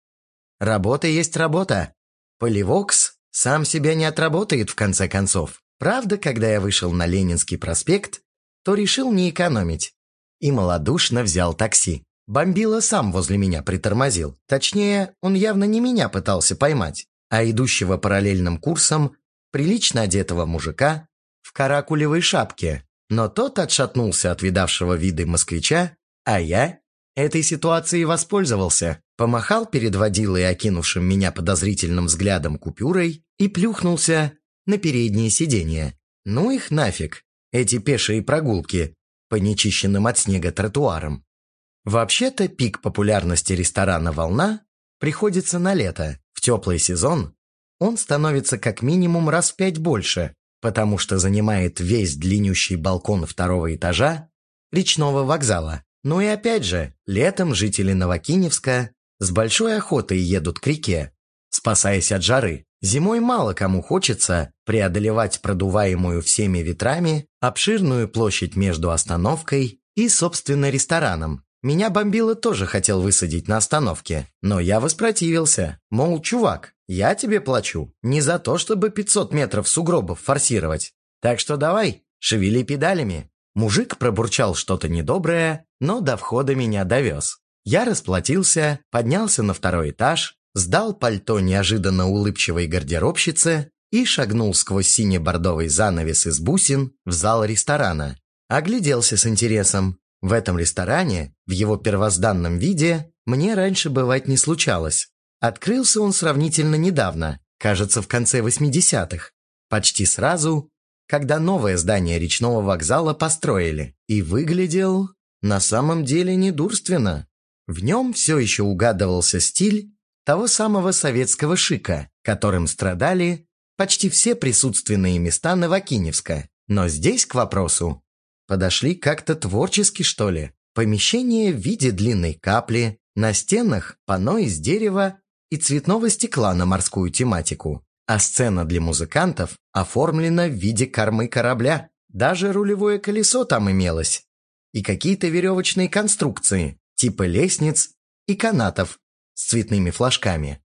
[SPEAKER 1] Работа есть работа. Поливокс сам себя не отработает в конце концов. Правда, когда я вышел на Ленинский проспект, то решил не экономить и малодушно взял такси. Бомбила сам возле меня притормозил. Точнее, он явно не меня пытался поймать, а идущего параллельным курсом прилично одетого мужика в каракулевой шапке. Но тот отшатнулся от видавшего виды москвича, а я этой ситуацией воспользовался, помахал перед водилой, окинувшим меня подозрительным взглядом купюрой, и плюхнулся на переднее сиденье. Ну их нафиг, эти пешие прогулки, по нечищенным от снега тротуарам. Вообще-то пик популярности ресторана «Волна» приходится на лето. В теплый сезон он становится как минимум раз в пять больше, потому что занимает весь длиннющий балкон второго этажа речного вокзала. Ну и опять же, летом жители Новокиневска с большой охотой едут к реке, спасаясь от жары. Зимой мало кому хочется преодолевать продуваемую всеми ветрами обширную площадь между остановкой и, собственно, рестораном. Меня бомбило тоже хотел высадить на остановке, но я воспротивился. Мол, чувак, я тебе плачу не за то, чтобы 500 метров сугробов форсировать. Так что давай, шевели педалями. Мужик пробурчал что-то недоброе, но до входа меня довез. Я расплатился, поднялся на второй этаж, сдал пальто неожиданно улыбчивой гардеробщице и шагнул сквозь сине-бордовый занавес из бусин в зал ресторана. Огляделся с интересом. В этом ресторане, в его первозданном виде, мне раньше бывать не случалось. Открылся он сравнительно недавно, кажется, в конце 80-х. Почти сразу, когда новое здание речного вокзала построили. И выглядел на самом деле недурственно. В нем все еще угадывался стиль того самого советского шика, которым страдали почти все присутственные места Новокиневска. Но здесь к вопросу подошли как-то творчески, что ли. Помещение в виде длинной капли, на стенах панно из дерева и цветного стекла на морскую тематику, а сцена для музыкантов оформлена в виде кормы корабля. Даже рулевое колесо там имелось. И какие-то веревочные конструкции, типа лестниц и канатов с цветными флажками.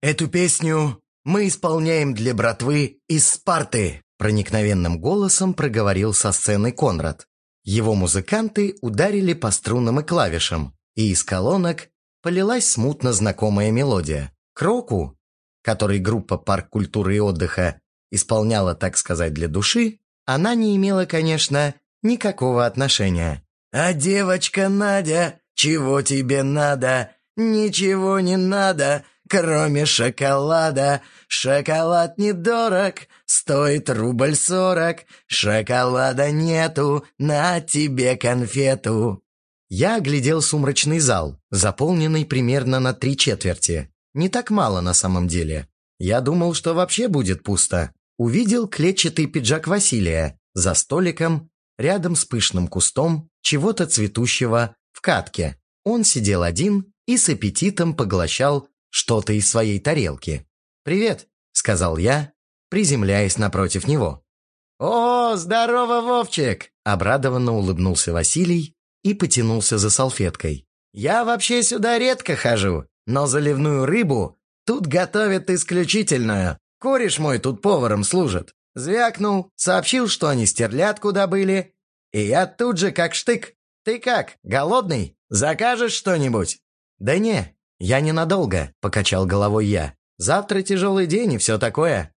[SPEAKER 1] Эту песню мы исполняем для братвы из Спарты», проникновенным голосом проговорил со сцены Конрад. Его музыканты ударили по струнам и клавишам, и из колонок полилась смутно знакомая мелодия. Кроку, который группа «Парк культуры и отдыха» исполняла, так сказать, для души, она не имела, конечно, никакого отношения. «А девочка Надя, чего тебе надо? Ничего не надо, кроме шоколада. Шоколад недорог, стоит рубль сорок. Шоколада нету, на тебе конфету. Я оглядел сумрачный зал, заполненный примерно на три четверти. Не так мало на самом деле. Я думал, что вообще будет пусто. Увидел клетчатый пиджак Василия за столиком, рядом с пышным кустом чего-то цветущего в катке. Он сидел один и с аппетитом поглощал что-то из своей тарелки. «Привет», — сказал я, приземляясь напротив него. «О, здорово, Вовчик!» — обрадованно улыбнулся Василий и потянулся за салфеткой. «Я вообще сюда редко хожу, но заливную рыбу тут готовят исключительную. Кореш мой тут поваром служит. Звякнул, сообщил, что они стерлят, куда были. И я тут же как штык. Ты как, голодный? Закажешь что-нибудь?» «Да не, «Я ненадолго», — покачал головой я. «Завтра тяжелый день и все такое».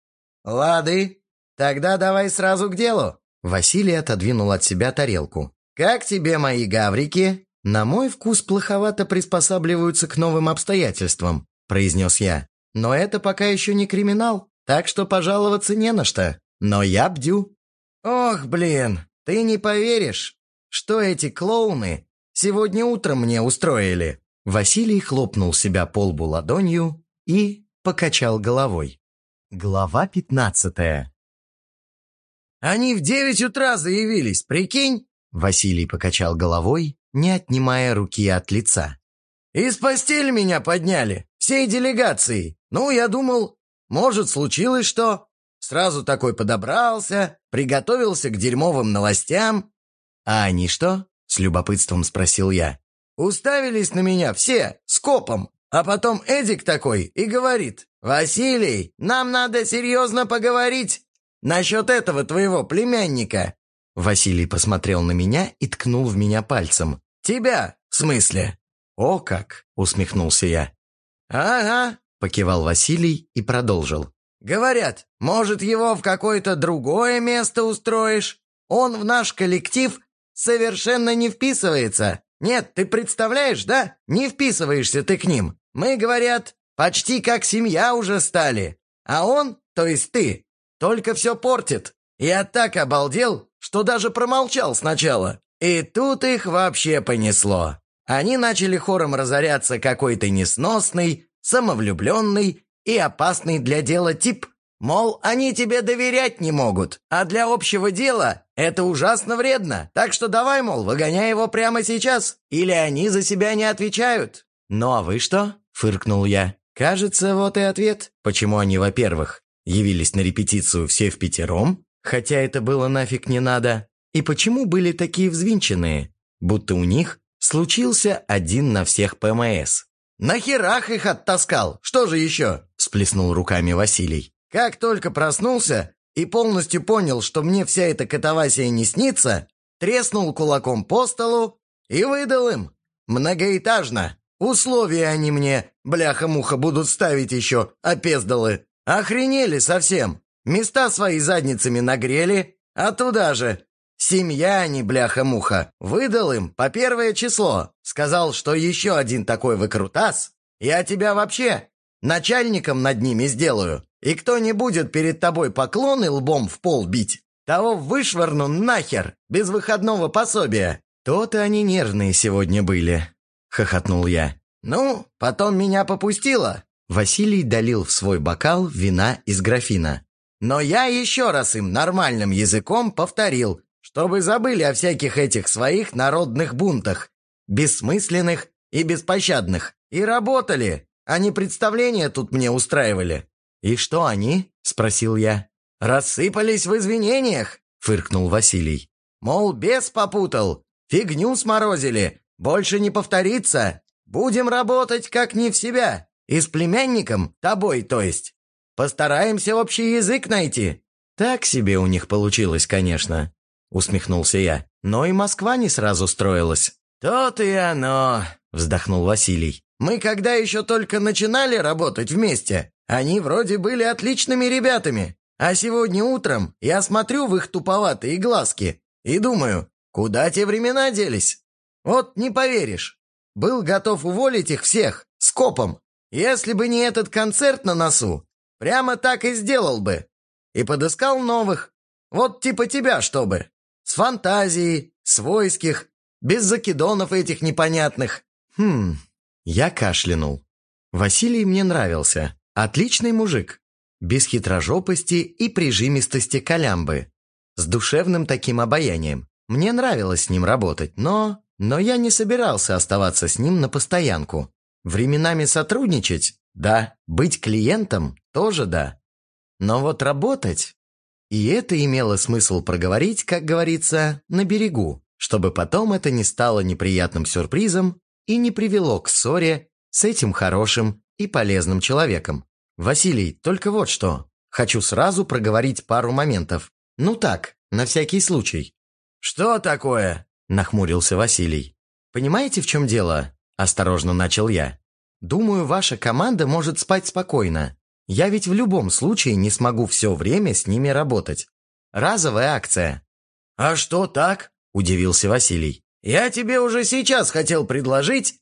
[SPEAKER 1] «Лады, тогда давай сразу к делу». Василий отодвинул от себя тарелку. «Как тебе мои гаврики?» «На мой вкус плоховато приспосабливаются к новым обстоятельствам», — произнес я. «Но это пока еще не криминал, так что пожаловаться не на что. Но я бдю». «Ох, блин, ты не поверишь, что эти клоуны сегодня утром мне устроили?» Василий хлопнул себя по лбу ладонью и покачал головой. Глава пятнадцатая. «Они в девять утра заявились, прикинь?» Василий покачал головой, не отнимая руки от лица. «Из постели меня подняли, всей делегацией. Ну, я думал, может, случилось что. Сразу такой подобрался, приготовился к дерьмовым новостям». «А они что?» — с любопытством спросил я. Уставились на меня все, скопом. А потом Эдик такой и говорит, «Василий, нам надо серьезно поговорить насчет этого твоего племянника». Василий посмотрел на меня и ткнул в меня пальцем. «Тебя, в смысле?» «О как!» — усмехнулся я. «Ага», — покивал Василий и продолжил. «Говорят, может, его в какое-то другое место устроишь? Он в наш коллектив совершенно не вписывается. Нет, ты представляешь, да? Не вписываешься ты к ним. Мы, говорят, почти как семья уже стали. А он, то есть ты, только все портит. Я так обалдел, что даже промолчал сначала. И тут их вообще понесло. Они начали хором разоряться какой-то несносный, самовлюбленный и опасный для дела тип. Мол, они тебе доверять не могут, а для общего дела это ужасно вредно. Так что давай, мол, выгоняй его прямо сейчас, или они за себя не отвечают. Ну а вы что? Фыркнул я. Кажется, вот и ответ. Почему они, во-первых, явились на репетицию все в пятером, хотя это было нафиг не надо, и почему были такие взвинченные, будто у них случился один на всех ПМС.
[SPEAKER 2] «Нахерах их оттаскал? Что же еще?» – всплеснул руками Василий. «Как только проснулся и полностью понял, что мне вся эта катавасия не снится, треснул кулаком по столу и выдал им. Многоэтажно. Условия они мне, бляха-муха, будут ставить еще, опездалы. Охренели совсем. Места свои задницами нагрели, а туда же. Семья они, бляха-муха. Выдал им по первое число. Сказал, что еще один такой выкрутас. Я тебя вообще начальником над ними сделаю. И кто не будет перед тобой поклоны лбом в пол бить, того вышвырну нахер, без выходного пособия.
[SPEAKER 1] То-то они нервные сегодня были, хохотнул я.
[SPEAKER 2] Ну, потом меня попустило.
[SPEAKER 1] Василий долил в свой бокал вина из графина.
[SPEAKER 2] Но я еще раз им нормальным языком повторил, чтобы забыли о всяких этих своих народных бунтах, бессмысленных и беспощадных, и работали, не представления тут мне устраивали.
[SPEAKER 1] «И что они?» – спросил я.
[SPEAKER 2] «Рассыпались в извинениях», – фыркнул Василий. «Мол, бес попутал, фигню сморозили, больше не повторится, будем работать как не в себя, и с племянником, тобой, то есть. Постараемся общий язык найти».
[SPEAKER 1] «Так себе у них получилось, конечно», — усмехнулся я. «Но и Москва не сразу строилась».
[SPEAKER 2] «То-то и оно», — вздохнул Василий. «Мы когда еще только начинали работать вместе, они вроде были отличными ребятами. А сегодня утром я смотрю в их туповатые глазки и думаю, куда те времена делись? Вот не поверишь. Был готов уволить их всех, скопом. Если бы не этот концерт на носу, прямо так и сделал бы. И подыскал новых. Вот типа тебя, чтобы. С фантазией, свойских, без закидонов этих непонятных.
[SPEAKER 1] Хм, я кашлянул. Василий мне нравился. Отличный мужик. Без хитрожопости и прижимистости колямбы. С душевным таким обаянием. Мне нравилось с ним работать, но... Но я не собирался оставаться с ним на постоянку. Временами сотрудничать? Да. Быть клиентом? Тоже да. Но вот работать и это имело смысл проговорить, как говорится, на берегу, чтобы потом это не стало неприятным сюрпризом и не привело к ссоре с этим хорошим и полезным человеком. Василий, только вот что. Хочу сразу проговорить пару моментов. Ну так, на всякий случай.
[SPEAKER 2] «Что такое?»
[SPEAKER 1] – нахмурился Василий. «Понимаете, в чем дело?» – осторожно начал я. «Думаю, ваша команда может спать спокойно. Я ведь в любом случае не смогу все время с ними работать. Разовая акция».
[SPEAKER 2] «А что так?» – удивился Василий. «Я тебе уже сейчас хотел предложить...»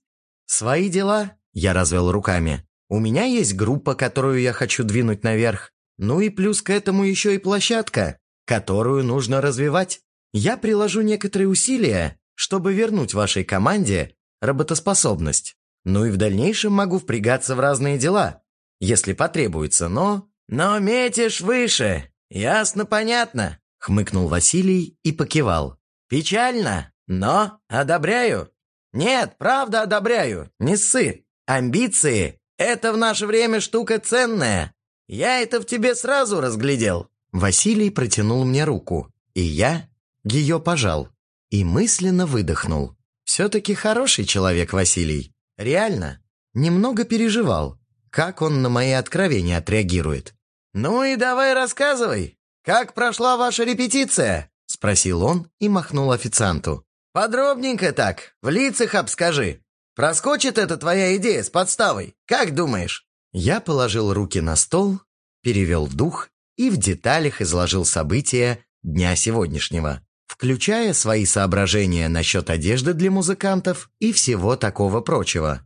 [SPEAKER 1] «Свои дела?» – я развел руками. «У меня есть группа, которую я хочу двинуть наверх. Ну и плюс к этому еще и площадка, которую нужно развивать. Я приложу некоторые усилия, чтобы вернуть вашей команде работоспособность. Ну и в дальнейшем могу впрягаться в разные дела, если потребуется, но...»
[SPEAKER 2] «Но метишь выше, ясно, понятно», — хмыкнул Василий и покивал. «Печально, но одобряю. Нет, правда одобряю, не ссы. Амбиции — это в наше время штука ценная. Я это в тебе сразу разглядел».
[SPEAKER 1] Василий протянул мне руку, и я ее пожал. И мысленно выдохнул. Все-таки хороший человек Василий. Реально. Немного переживал как он на мои откровения отреагирует.
[SPEAKER 2] «Ну и давай рассказывай, как прошла ваша репетиция?» — спросил он и махнул официанту. «Подробненько так, в лицах обскажи. Проскочит эта твоя идея с подставой, как думаешь?»
[SPEAKER 1] Я положил руки на стол, перевел дух и в деталях изложил события дня сегодняшнего, включая свои соображения насчет одежды для музыкантов и всего такого прочего.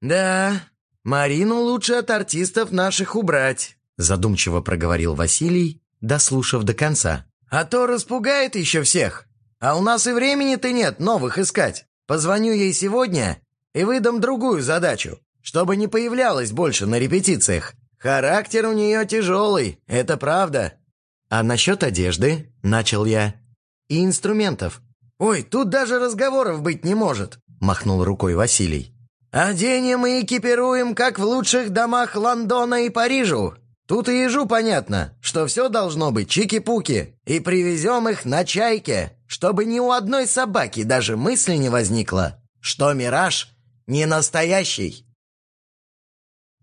[SPEAKER 2] «Да, «Марину лучше от артистов наших убрать»,
[SPEAKER 1] задумчиво проговорил Василий, дослушав до конца.
[SPEAKER 2] «А то распугает еще всех. А у нас и времени-то нет новых искать. Позвоню ей сегодня и выдам другую задачу, чтобы не появлялась больше на репетициях. Характер у нее тяжелый, это правда».
[SPEAKER 1] «А насчет одежды?» – начал я. «И инструментов».
[SPEAKER 2] «Ой, тут даже разговоров быть не может», – махнул рукой Василий. «Оденем и экипируем, как в лучших домах Лондона и Парижу. Тут и ежу понятно, что все должно быть чики-пуки, и привезем их на чайке, чтобы ни у одной собаки даже мысли не возникло, что «Мираж» не настоящий.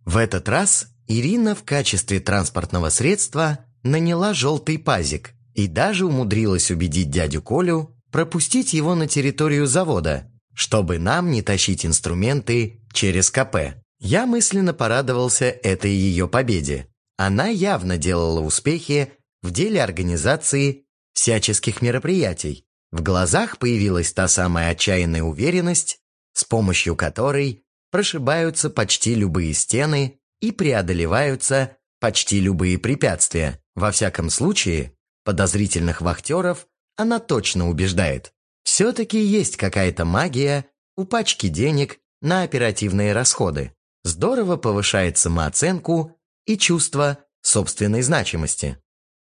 [SPEAKER 1] В этот раз Ирина в качестве транспортного средства наняла желтый пазик и даже умудрилась убедить дядю Колю пропустить его на территорию завода, чтобы нам не тащить инструменты через КП. Я мысленно порадовался этой ее победе. Она явно делала успехи в деле организации всяческих мероприятий. В глазах появилась та самая отчаянная уверенность, с помощью которой прошибаются почти любые стены и преодолеваются почти любые препятствия. Во всяком случае, подозрительных вахтеров она точно убеждает. Все-таки есть какая-то магия у пачки денег на оперативные расходы. Здорово повышает самооценку и чувство собственной значимости.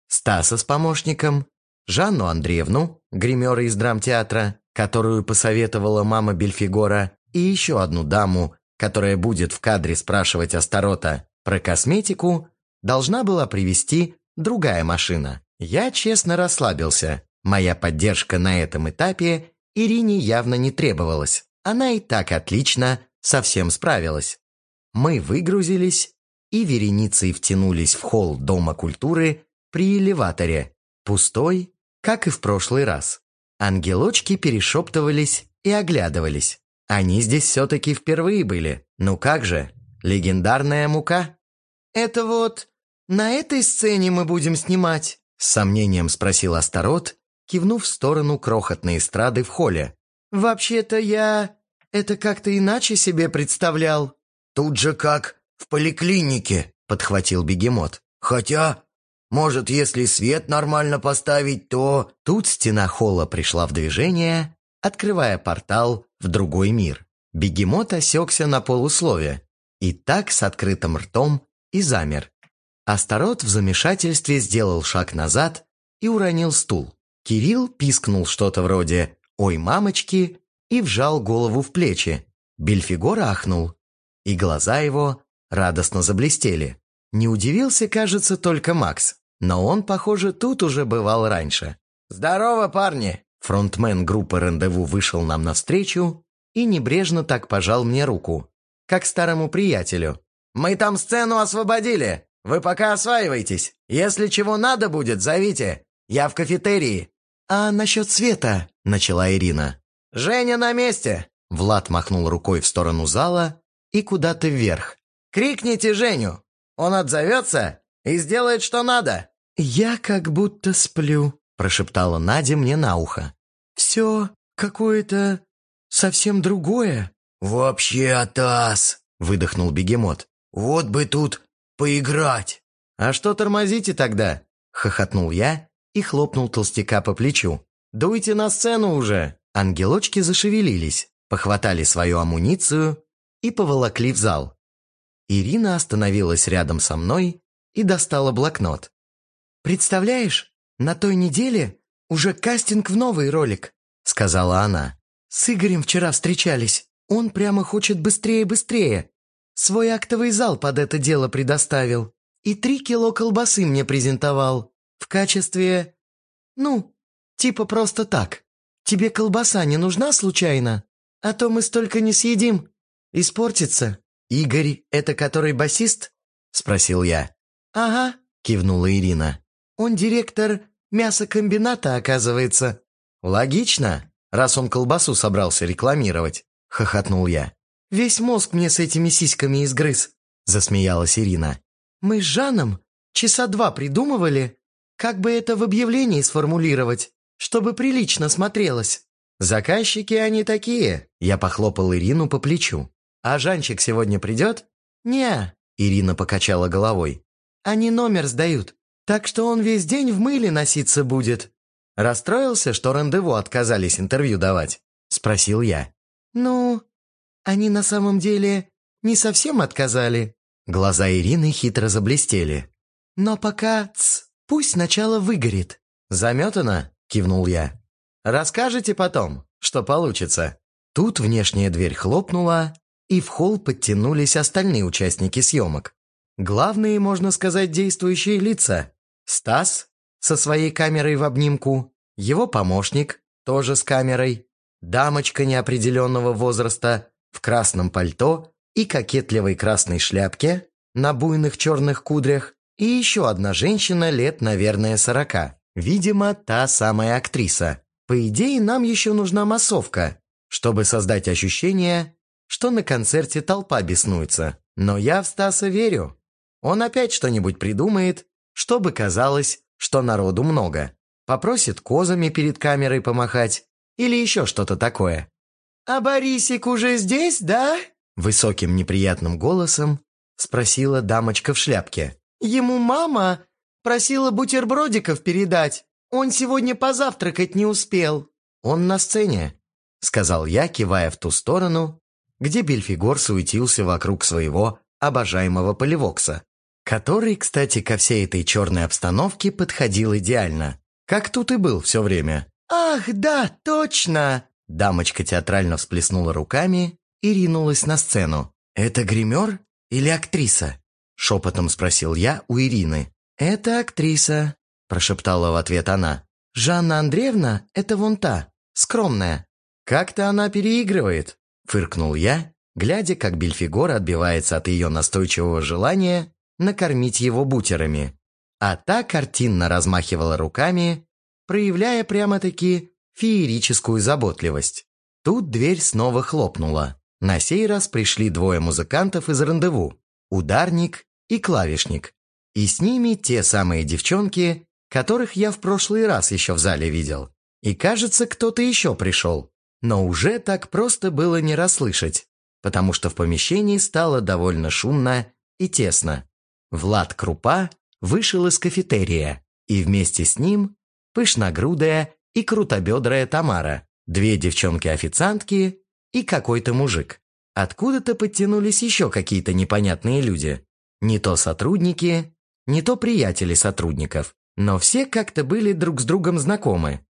[SPEAKER 1] Стаса с помощником, Жанну Андреевну, гримера из драмтеатра, которую посоветовала мама Бельфигора, и еще одну даму, которая будет в кадре спрашивать Астарота про косметику, должна была привести другая машина. Я честно расслабился. Моя поддержка на этом этапе Ирине явно не требовалась. Она и так отлично совсем справилась. Мы выгрузились и вереницей втянулись в холл Дома культуры при элеваторе, пустой, как и в прошлый раз. Ангелочки перешептывались и оглядывались. Они здесь все-таки впервые были. Ну как же, легендарная мука. «Это вот на этой сцене мы будем снимать?» С сомнением спросил Астарот, кивнув в сторону крохотной эстрады в холле. «Вообще-то я это как-то иначе себе представлял».
[SPEAKER 2] «Тут же как в поликлинике», — подхватил бегемот. «Хотя, может, если свет нормально поставить, то...»
[SPEAKER 1] Тут стена холла пришла в движение, открывая портал в другой мир. Бегемот осекся на полуслове, и так с открытым ртом и замер. Астарот в замешательстве сделал шаг назад и уронил стул. Кирилл пискнул что-то вроде «Ой, мамочки!» и вжал голову в плечи. Бельфигор ахнул, и глаза его радостно заблестели. Не удивился, кажется, только Макс, но он, похоже, тут уже бывал раньше. «Здорово, парни!» Фронтмен группы «Рандеву» вышел нам навстречу и небрежно так пожал мне руку, как старому приятелю. «Мы там сцену освободили! Вы пока осваивайтесь! Если чего надо будет, зовите! Я в кафетерии!» «А насчет света?» – начала Ирина. «Женя на месте!» Влад махнул рукой в сторону зала и куда-то вверх. «Крикните Женю! Он отзовется и сделает, что надо!» «Я как будто сплю», – прошептала Надя мне на ухо. «Все какое-то совсем другое».
[SPEAKER 2] «Вообще атас!» – выдохнул бегемот. «Вот бы тут поиграть!»
[SPEAKER 1] «А что тормозите тогда?» – хохотнул я и хлопнул толстяка по плечу. «Дуйте на сцену уже!» Ангелочки зашевелились, похватали свою амуницию и поволокли в зал. Ирина остановилась рядом со мной и достала блокнот. «Представляешь, на той неделе уже кастинг в новый ролик», сказала она. «С Игорем вчера встречались. Он прямо хочет быстрее-быстрее. Свой актовый зал под это дело предоставил. И три кило колбасы мне презентовал. В качестве... Ну, типа просто так. Тебе колбаса не нужна случайно? А то мы столько не съедим. Испортится. Игорь – это который басист? Спросил я. Ага, кивнула Ирина. Он директор мясокомбината, оказывается. Логично, раз он колбасу собрался рекламировать, хохотнул я. Весь мозг мне с этими сиськами изгрыз, засмеялась Ирина. Мы с Жаном часа два придумывали, как бы это в объявлении сформулировать, чтобы прилично смотрелось. Заказчики они такие. Я похлопал Ирину по плечу. А Жанчик сегодня придет? Не, Ирина покачала головой. Они номер сдают, так что он весь день в мыле носиться будет. Расстроился, что рандеву отказались интервью давать? Спросил я. Ну, они на самом деле не совсем отказали. Глаза Ирины хитро заблестели. Но пока, ц, пусть сначала выгорит. Заметано? Кивнул я. Расскажете потом, что получится. Тут внешняя дверь хлопнула, и в холл подтянулись остальные участники съемок. Главные, можно сказать, действующие лица. Стас со своей камерой в обнимку, его помощник, тоже с камерой, дамочка неопределенного возраста в красном пальто и кокетливой красной шляпке на буйных черных кудрях и еще одна женщина лет, наверное, сорока. Видимо, та самая актриса. По идее, нам еще нужна массовка, чтобы создать ощущение, что на концерте толпа беснуется. Но я в Стаса верю. Он опять что-нибудь придумает, чтобы казалось, что народу много. Попросит козами перед камерой помахать или еще что-то такое. «А Борисик уже здесь, да?» Высоким неприятным голосом спросила дамочка в шляпке. «Ему мама просила бутербродиков передать. Он сегодня позавтракать не успел». «Он на сцене», — сказал я, кивая в ту сторону, где Бельфигор суетился вокруг своего обожаемого поливокса, который, кстати, ко всей этой черной обстановке подходил идеально, как тут и был все время. «Ах, да, точно!» Дамочка театрально всплеснула руками и ринулась на сцену. «Это гример или актриса?» Шепотом спросил я у Ирины. «Это актриса», прошептала в ответ она. «Жанна Андреевна – это вон та, скромная. Как-то она переигрывает», фыркнул я, глядя, как Бельфигор отбивается от ее настойчивого желания накормить его бутерами. А та картинно размахивала руками, проявляя прямо-таки феерическую заботливость. Тут дверь снова хлопнула. На сей раз пришли двое музыкантов из рандеву – ударник и клавишник. И с ними те самые девчонки, которых я в прошлый раз еще в зале видел. И кажется, кто-то еще пришел. Но уже так просто было не расслышать, потому что в помещении стало довольно шумно и тесно. Влад Крупа вышел из кафетерия, и вместе с ним пышногрудая и крутобедрая Тамара, две девчонки-официантки и какой-то мужик. Откуда-то подтянулись еще какие-то непонятные люди. Не то сотрудники, не то приятели сотрудников. Но все как-то были друг с другом знакомы.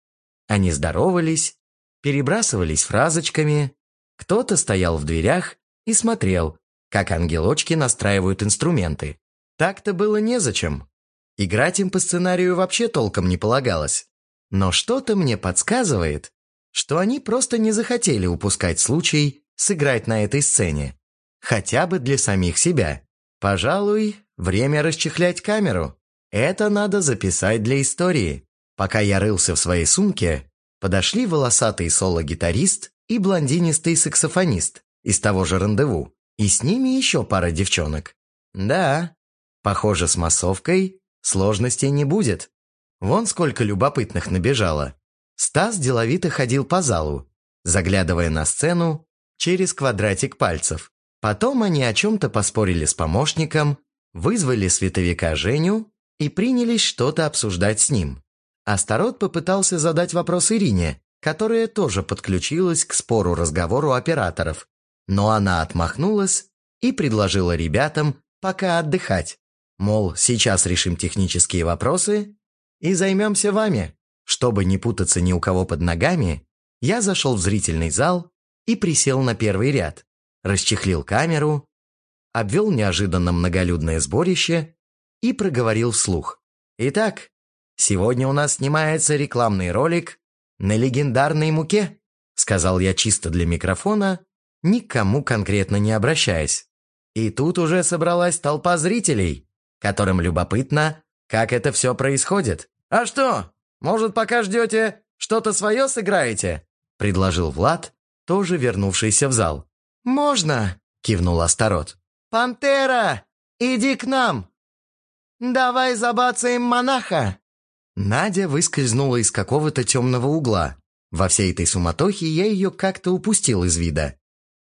[SPEAKER 1] Они здоровались, перебрасывались фразочками. Кто-то стоял в дверях и смотрел, как ангелочки настраивают инструменты. Так-то было незачем. Играть им по сценарию вообще толком не полагалось. Но что-то мне подсказывает, что они просто не захотели упускать случай сыграть на этой сцене. Хотя бы для самих себя. Пожалуй, время расчехлять камеру. Это надо записать для истории. Пока я рылся в своей сумке, подошли волосатый соло-гитарист и блондинистый саксофонист из того же рандеву, и с ними еще пара девчонок. Да, похоже, с массовкой Сложностей не будет. Вон сколько любопытных набежало. Стас деловито ходил по залу, заглядывая на сцену через квадратик пальцев. Потом они о чем-то поспорили с помощником, вызвали световика Женю и принялись что-то обсуждать с ним. Астарот попытался задать вопрос Ирине, которая тоже подключилась к спору-разговору операторов, но она отмахнулась и предложила ребятам пока отдыхать. Мол, сейчас решим технические вопросы и займемся вами. Чтобы не путаться ни у кого под ногами, я зашел в зрительный зал и присел на первый ряд, расчехлил камеру, обвел неожиданно многолюдное сборище и проговорил вслух. Итак, сегодня у нас снимается рекламный ролик на легендарной муке, сказал я чисто для микрофона, никому конкретно не обращаясь. И тут уже собралась толпа зрителей, которым любопытно, как это все происходит. «А что, может, пока ждете, что-то свое сыграете?» – предложил Влад, тоже вернувшийся в зал. «Можно!» – кивнул Астарот. «Пантера, иди к нам! Давай забацаем монаха!» Надя выскользнула из какого-то темного угла. Во всей этой суматохе я ее как-то упустил из вида.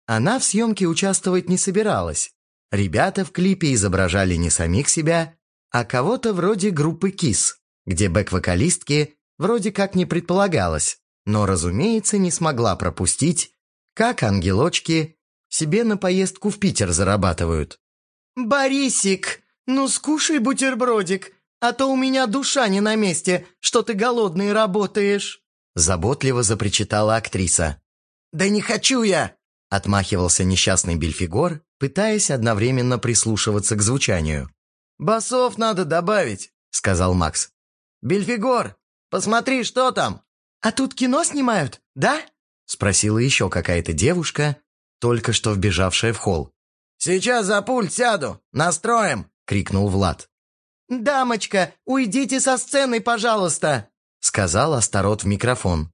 [SPEAKER 1] Она в съемке участвовать не собиралась, Ребята в клипе изображали не самих себя, а кого-то вроде группы KISS, где бэк-вокалистки вроде как не предполагалось, но, разумеется, не смогла пропустить, как ангелочки себе на поездку в Питер зарабатывают. «Борисик, ну скушай бутербродик, а то у меня душа не на месте, что ты голодный работаешь!» Заботливо запричитала актриса. «Да не хочу я!» Отмахивался несчастный Бельфигор, пытаясь одновременно прислушиваться к звучанию. «Басов надо добавить», — сказал Макс. «Бельфигор, посмотри, что там!» «А тут кино снимают, да?» Спросила еще какая-то девушка, только что вбежавшая в холл.
[SPEAKER 2] «Сейчас за пульт сяду! Настроим!» — крикнул Влад.
[SPEAKER 1] «Дамочка, уйдите со сцены, пожалуйста!» — сказал Астарот в микрофон.